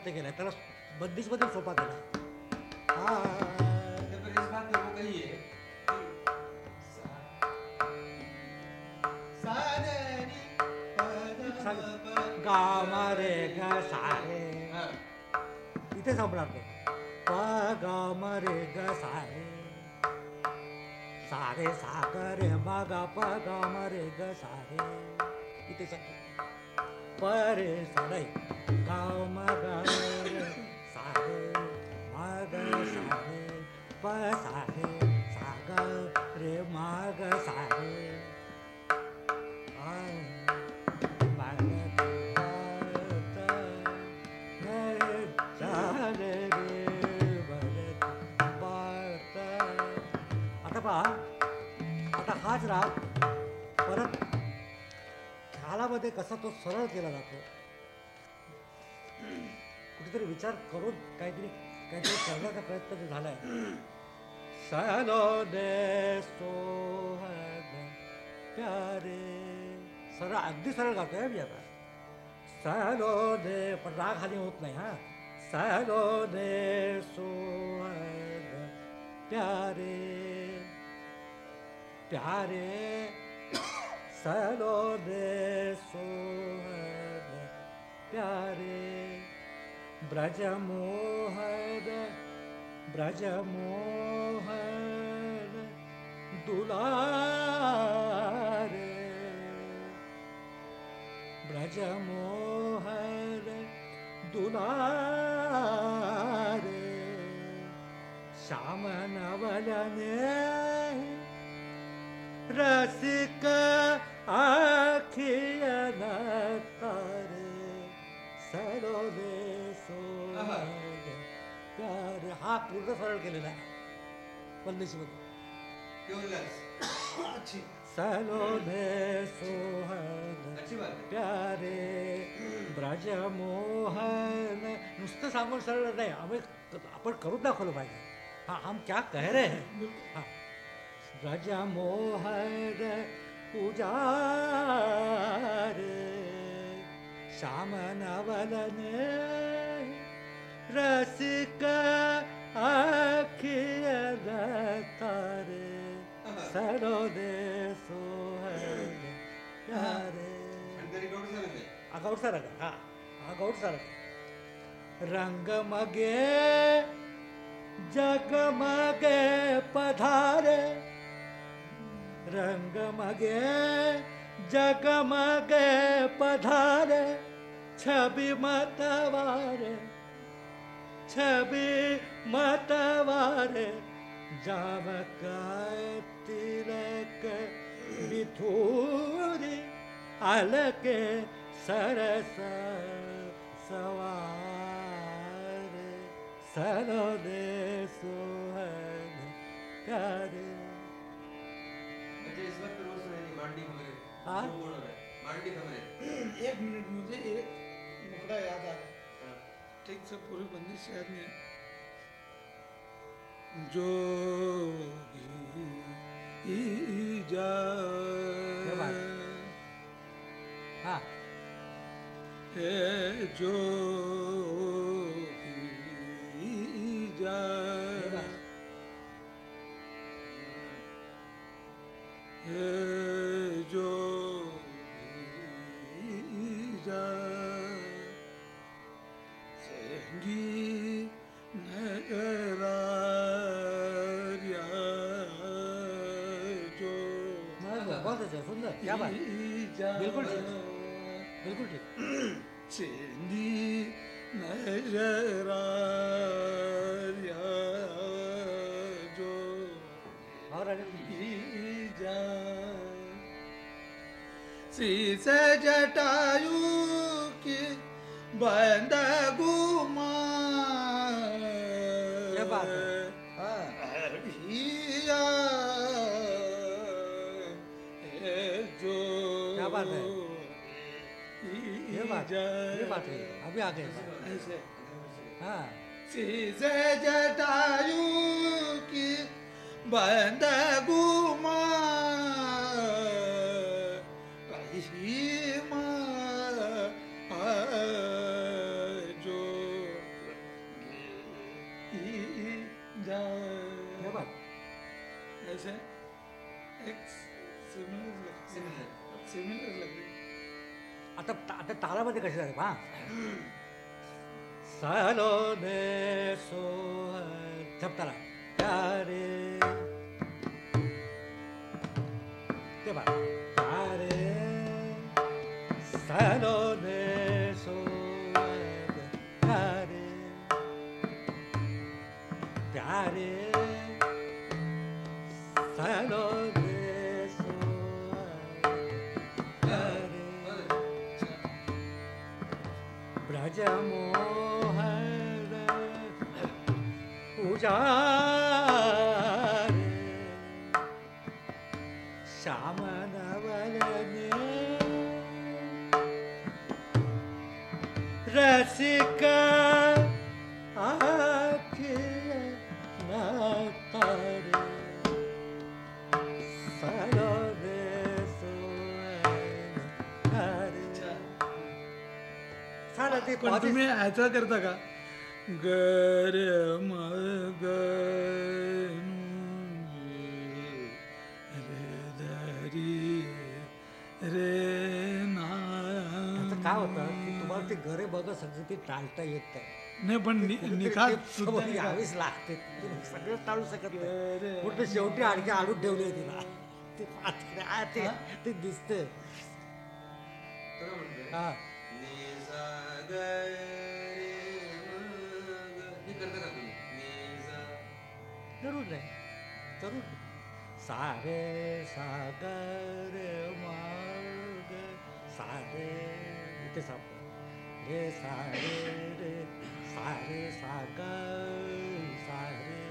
सोते गेला त्याला बद्दीस बद्दल सोपा गेला सा रे इथे संपणार तो ग म रे ग सा सारे। सागर मग प ग म रे ग सा रे संपणार प रे साडे ग म ग रे सारे म ग सारे प सारे साग रे म ग सारे आ आता पहा आता हाच राग परत ख्यालामध्ये कसा तो सरळ केला जातो? कुठेतरी विचार करून काहीतरी काहीतरी करण्याचा प्रयत्न जो झालाय. सलो दे सोहग प्यारे. सरळ, अगदी सरळ गातोय मी आता. सलो दे पण राग हानी होत नाही, हा. सलो दे सोहग प्यारे. प्यारे. सु प्या ब्रजमोहर ब्रजमो दुलारे व्रज दुलारे दुलार श्यामनवजने रसिक आखियन तारे प्यारे। हा पूर्ण सरळ केलेला अच्छी। सलोने सोहन। है। प्यारे। ब्रज मोहन नुसतं सांगून सरळ नाही आम्ही आपण करून दाखवलं पाहिजे हा हम क्या कह रहे हैं। रज मोहर पुजार श्याम नवलन रसिक अखिल तारे सरोदे सोहर यारे अगौट हाँ अगौट सर रंग मगे पधारे रंग मगे जगमगे पधारे, छवि मतवारे छवि मतवारे, जावक तिलक बिथूरी अलके सरस सवार सरो दे सोहन करे। हाँ? एक मिनट मुझे एक मुकड़ा याद आ रहा ठीक से पूरी बंदिश याद नहीं जो जा जो जा बहुत अच्छा सुंदर क्या बिल्कुल ठीक बिल्कुल ठीक। चेंदी नजरा शीस जटायु की बंद गुमा क्या बात है? हाँ। क्या बात है? ये बात ये बात है। अभी आ गए। हाँ। जटायु की बंद गुमा आता आता तालामध्ये कसे झाले पहा सालो ने सो झपताला प्यारे ते बा प्यारे सालो ने सो प्यारे प्यारे ಪೂಜಾರ ಶಾಮನವರನೆ ರಸಿಕ ಅಖಿಲ ನಾತಾರ ಸರದೆ पण तुम्ही ह्याचा करता का गरम घरे बघा सगळं ते टाळता येत नाही. पण नि- कुठेतरी निखात ते सुद्धा सवय यावीच लागते. सगळं टाळू शकत नाही. कुठे शेवटी आणखी आणून ठेवले तिला ते आ, ते दिसते हा. जरूर जरूर नाही. सारे सागर रे सा रे रे सा रे सा ग सा रे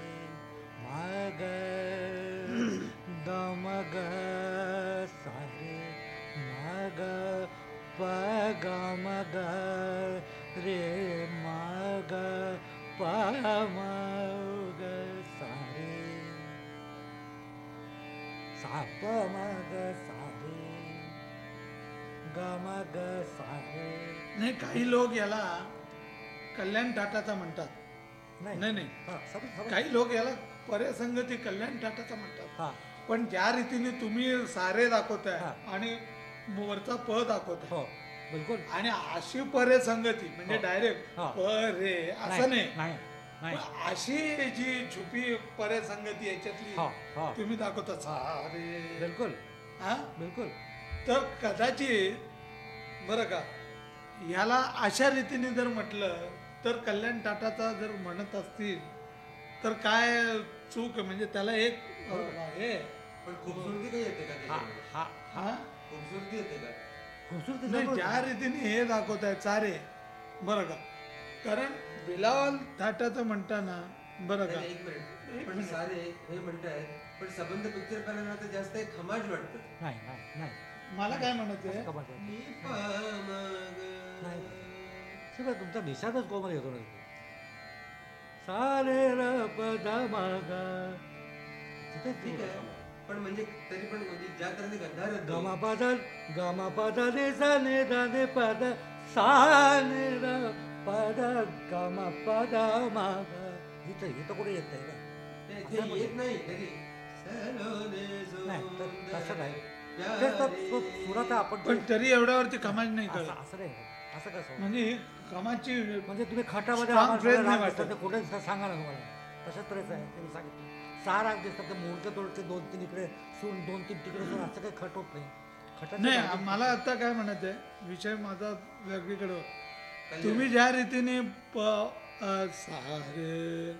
म ग द म ग सा रे म ग प ग म ग रे म ग प म ग सा रे सा प म ग सा रे ग म ग सा रे नाही काही लोक याला कल्याण टाटाचा म्हणतात. नाही, नाही. काही लोक याला पर्यासंगती कल्याण टाटाचा म्हणतात. पण ज्या रीतीने तुम्ही सारे दाखवताय. आणि वरचा प दाखवताय. हो बिलकुल. आणि अशी परे संगती म्हणजे. डायरेक्ट हा. प रे असं नाही नाही. नाही पण अशी जी छुपी परे संगती याच्यातली हा तुम्ही दाखवता सारे. बिलकुल. हा? बिलकुल. तर कदाचित बरं का ह्याला अशा रीतीने जर म्हटलं तर कल्याण टाटाचा जर म्हणत असतील तर काय चूक आहे? म्हणजे त्याला एक हे पण खूपसुरती काही येते का हा त्याच्यामध्ये? हा हा. खूपसुरती येते का? खूपसूरती नाही जरूर. ज्या रीतीने हे दाखवत आहे चारे. बरं का. कारण बिलावल थाटाचं म्हणताना बरं का. एक मिनिट. पण मिनिट. सारे हे म्हणतायत पण संबंध पिक्चर पाहिल्यानं तर जास्त एक खमाज वाटतं. नाही नाही नाही. मला काय म्हणायचंय? कमाल. नाही. शिवाय तुमचा निशाणच कोमल येतो ना. सारे र पद मग तिथे ठीक आहे. पण म्हणजे तरी पण म्हणजे ज्या तऱ्हेने गंधार येतो, गमा पद गमा पद ने सा ने दा ने पद. सा ने र पद गम पद मग इथं इथं कुठे येत नाही ना? ते- ते येत नाही तरी नाही तर तसं नाही. सुरात आपण पण तरी एवढ्यावरती कमाज नाही असं नाही. असं कसं? म्हणजे ही कमाची म्हणजे तुम्ही खटामध्ये Strong आम्हाला phrase सगळं नाही राग वाटत. कुठे सा- सांगा ना तुम्हाला. तशाच तऱ्हेचं आहे ते मी सांगितलं. सहा राग दिसतात ते मोडके तोडके दोन तीन इकडे सून दोन तीन तिकडे सून असं काही खट होत नाही. खटाचं नाही मला आता काय म्हणायचं आहे विषय माझा वेगळीकडे होता. तुम्ही ज्या रीतीने प अ, सा रे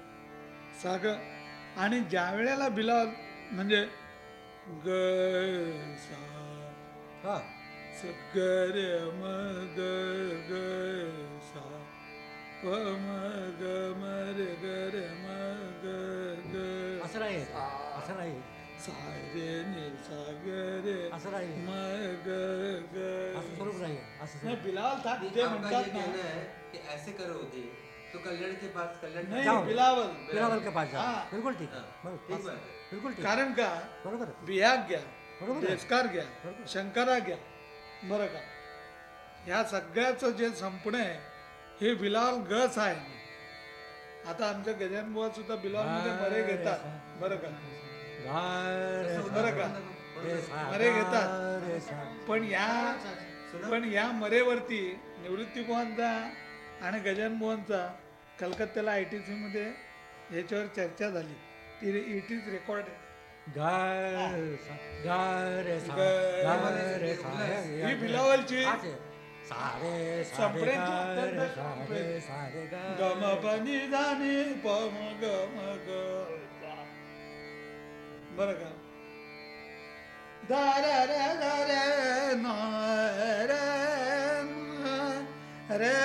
सा ग आणि ज्या वेळेला बिलाल म्हणजे ग सा हा. सगर मग ग मर गर मग ग सारे नि सागर मग ग बिलाल था ऐसे करो जी तो कल्याण के पास कल्याण नहीं बिलावल। बिलावल के पास जाओ। हाँ। बिल्कुल ठीक। हाँ। बिल्कुल ठीक कारण का बिहार गया गया शंकरा गया। बरं का? ह्या सगळ्याचं जे संपणं आहे हे बिलाल गस आहे. आता आमच्या गजान बुवा सुद्धा बिलाल मध्ये मरे घेतात. बरं का? बरं का? मरे घेतात. पण या पण या मरेवरती निवृत्ती बुवांचा आणि गजान बुवांचा कलकत्त्याला आय टी सी मध्ये याच्यावर चर्चा झाली. ती इट इज रेकॉर्ड गम पनि जाने पम गम बर का दारे रे दारे न रे रे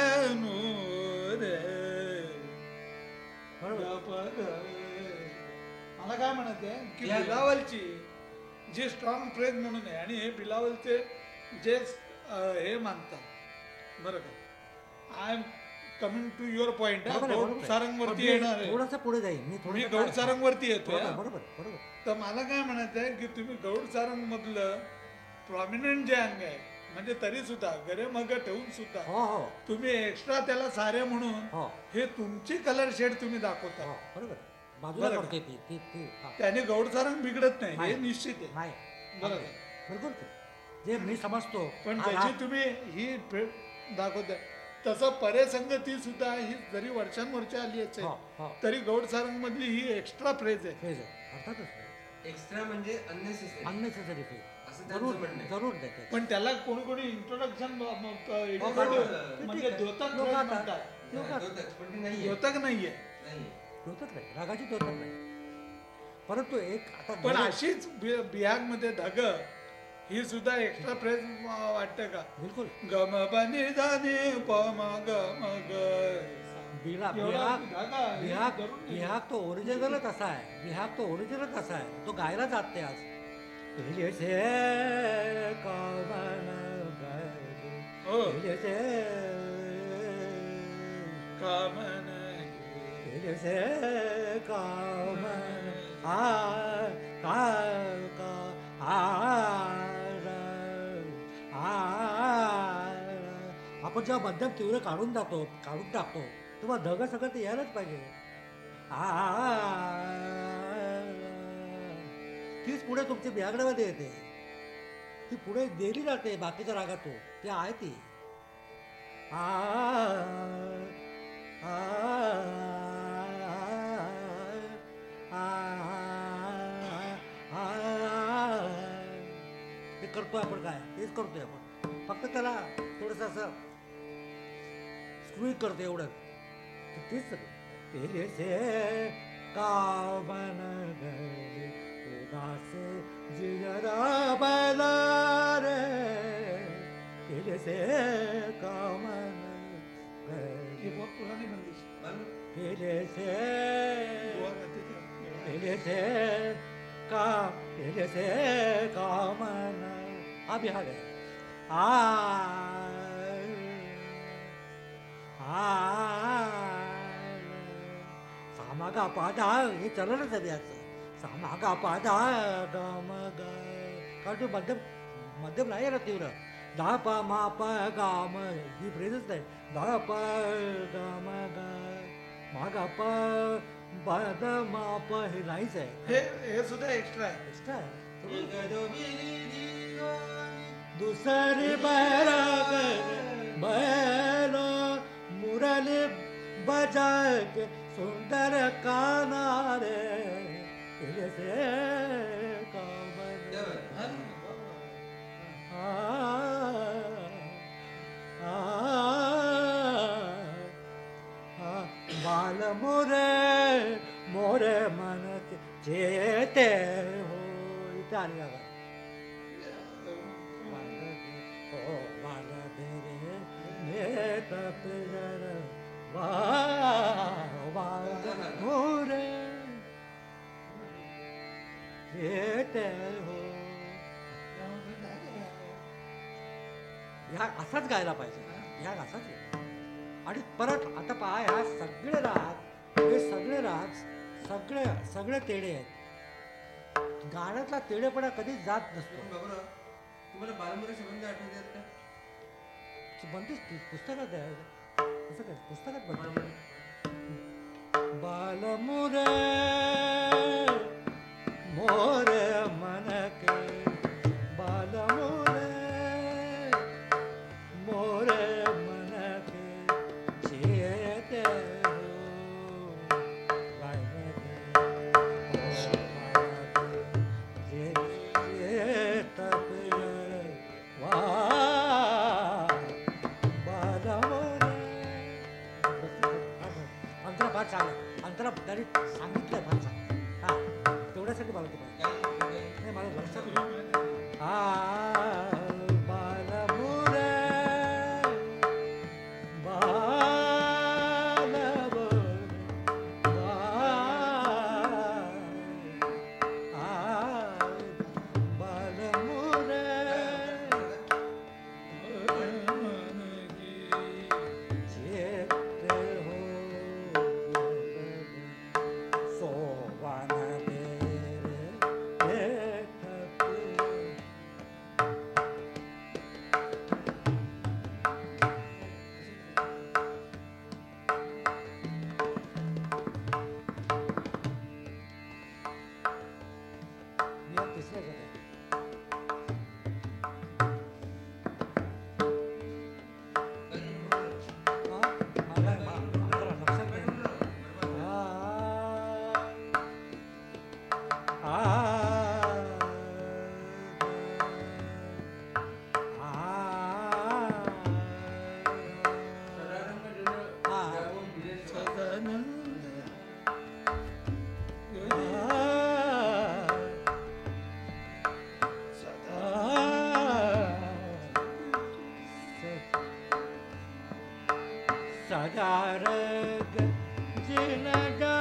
मला काय म्हणायचंय की बिलावलची जी स्ट्रॉंग फ्रेज म्हणून आहे आणि हे बिलावलचे जे हे मानतात. बरं का I am coming to your point. सारंगवरती येणार आहे. थोडंसं पुढे जाईल. मी थोडंसं गौड सारंगवरती येतोय बरोबर हा. तर मला काय म्हणायचं आहे की तुम्ही गौड सारंग मधलं प्रॉमिनंट जे अंग आहे म्हणजे तरी सुद्धा गरे मग ठेवून सुद्धा हो हो. तुम्ही एक्स्ट्रा त्याला सारे म्हणून हो. हे तुमची कलर शेड तुम्ही दाखवता. बरोबर. बाजूला बरं? पडते ती ती ती हा. त्याने गौड सारंग बिघडत नाही हे नाही. निश्चित आहे. नाही. बरोबर. बिलकुल ते. जे मी समजतो पण हा- त्याची तुम्ही ही दाखवताय. तसं परेसंगती सुद्धा ही जरी वर्षांवरची आली हो, असेल हो. तरी गौड सारंग मधली ही एक्स्ट्रा फ्रेज आहे. फेज आहे. अर्थातच. एक्स्ट्रा म्हणजे अननेसेसरी अननेसेसरी फेज असं त्यांचं जरूर म्हणणं आहे. जरूर देते पण त्याला कोणी कोणी इंट्रोडक्शन बरोबर. म्हणजे द्योतक लोक फ्रेज आता- म्हणतात. लोक आता- पण ती नाहीये. द्योतक नाहीये. नाही द्योतक नाही रागाची द्योतक नाही. परंतु एक आता पण अशीच बिहागमध्ये धग ही सुद्धा एक्स्ट्रा फ्रेज वाटतं का? बिलकुल. गम बनी जाने पम गम बिहाग तो ओरिजिनलच असा आहे. बिहाग तो ओरिजिनलच असा आहे. तो गायला जात नाही आज. इलेसे कामन गायले, हो. इलेसे कामन आ का का आपण जेव्हा मध्यम तीव्र काढून जातो काढून टाकतो तेव्हा धग सगळं ते यायलाच पाहिजे तीच पुढे तुमची बिहागड्यामध्ये येते ती पुढे दिली जाते बाकीच्या रागातून ती आहे ती आ आ हे करतोय आपण काय? हेच करतोय आपण. फक्त त्याला थोडस असं स्क्रू करतो एवढं. तेच सगळं. पादा हे चलनच आहे याचं सामागा पादा गम ग कारण तो मध्यम मध्यम नाही ना तीव्र दहा प मा प गाम ही फ्रेजच नाही दहा प गम ग मागा प बद मा प हे नाहीच आहे हे हे सुद्धा एक्स्ट्रा आहे एक्स्ट्रा आहे दो दीवानी. दुसरी बैराग बैल मुरली बजाक कानारे से कामर। हाँ, हाँ, हाँ, बाल मोरे मोरे मन जेते हो। इटाली ओ बाल तेरे ने तप जरा। वाह। मोरे हो. ह्या असाच गायला पाहिजे. ह्या असाच. आणि परत आता पहा ह्या सगळे राग हे सगळे राग सगळे सगळे तेडे आहेत. गाण्यातला तेडेपणा कधीच जात नसतो. तुम्हाला बालमुरे संबंध आठवत आहेत का? पुस्तकात आहे. काय पुस्तकात बनते बालमुरे मोरे 살짝 살게 말해줘봐. 그냥 말해줘. 살짝. 아. 아. गारग जिनगा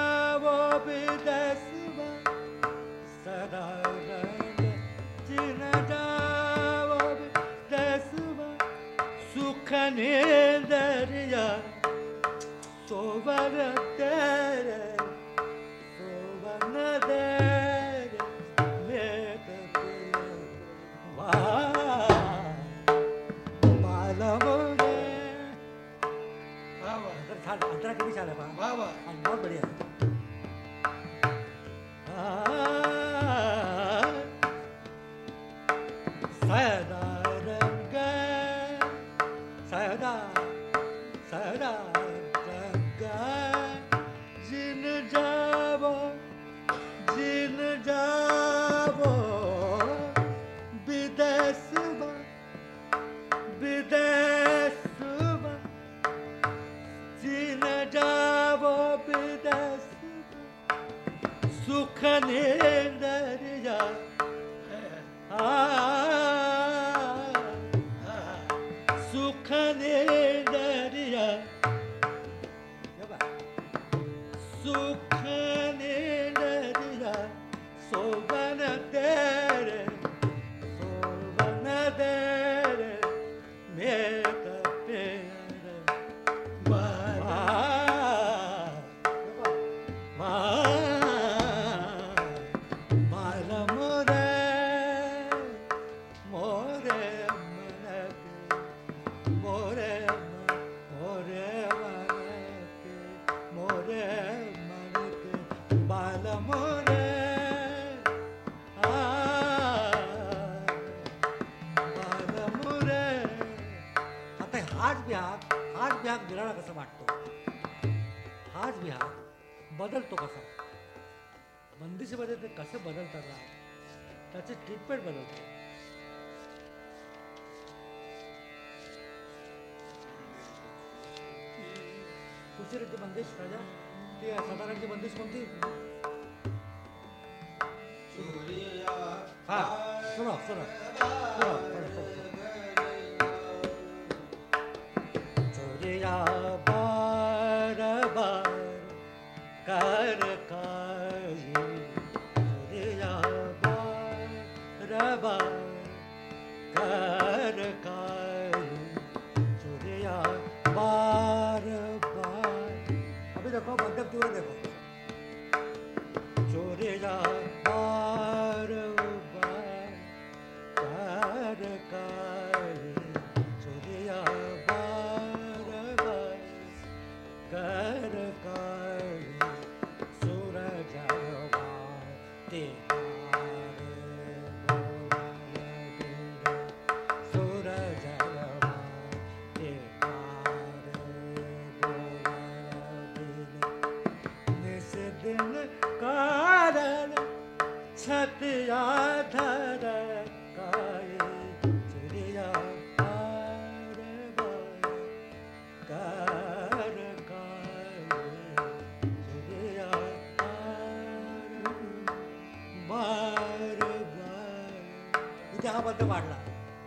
ज्ञाबद्ध वाढला.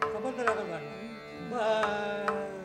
सबद्ध रागत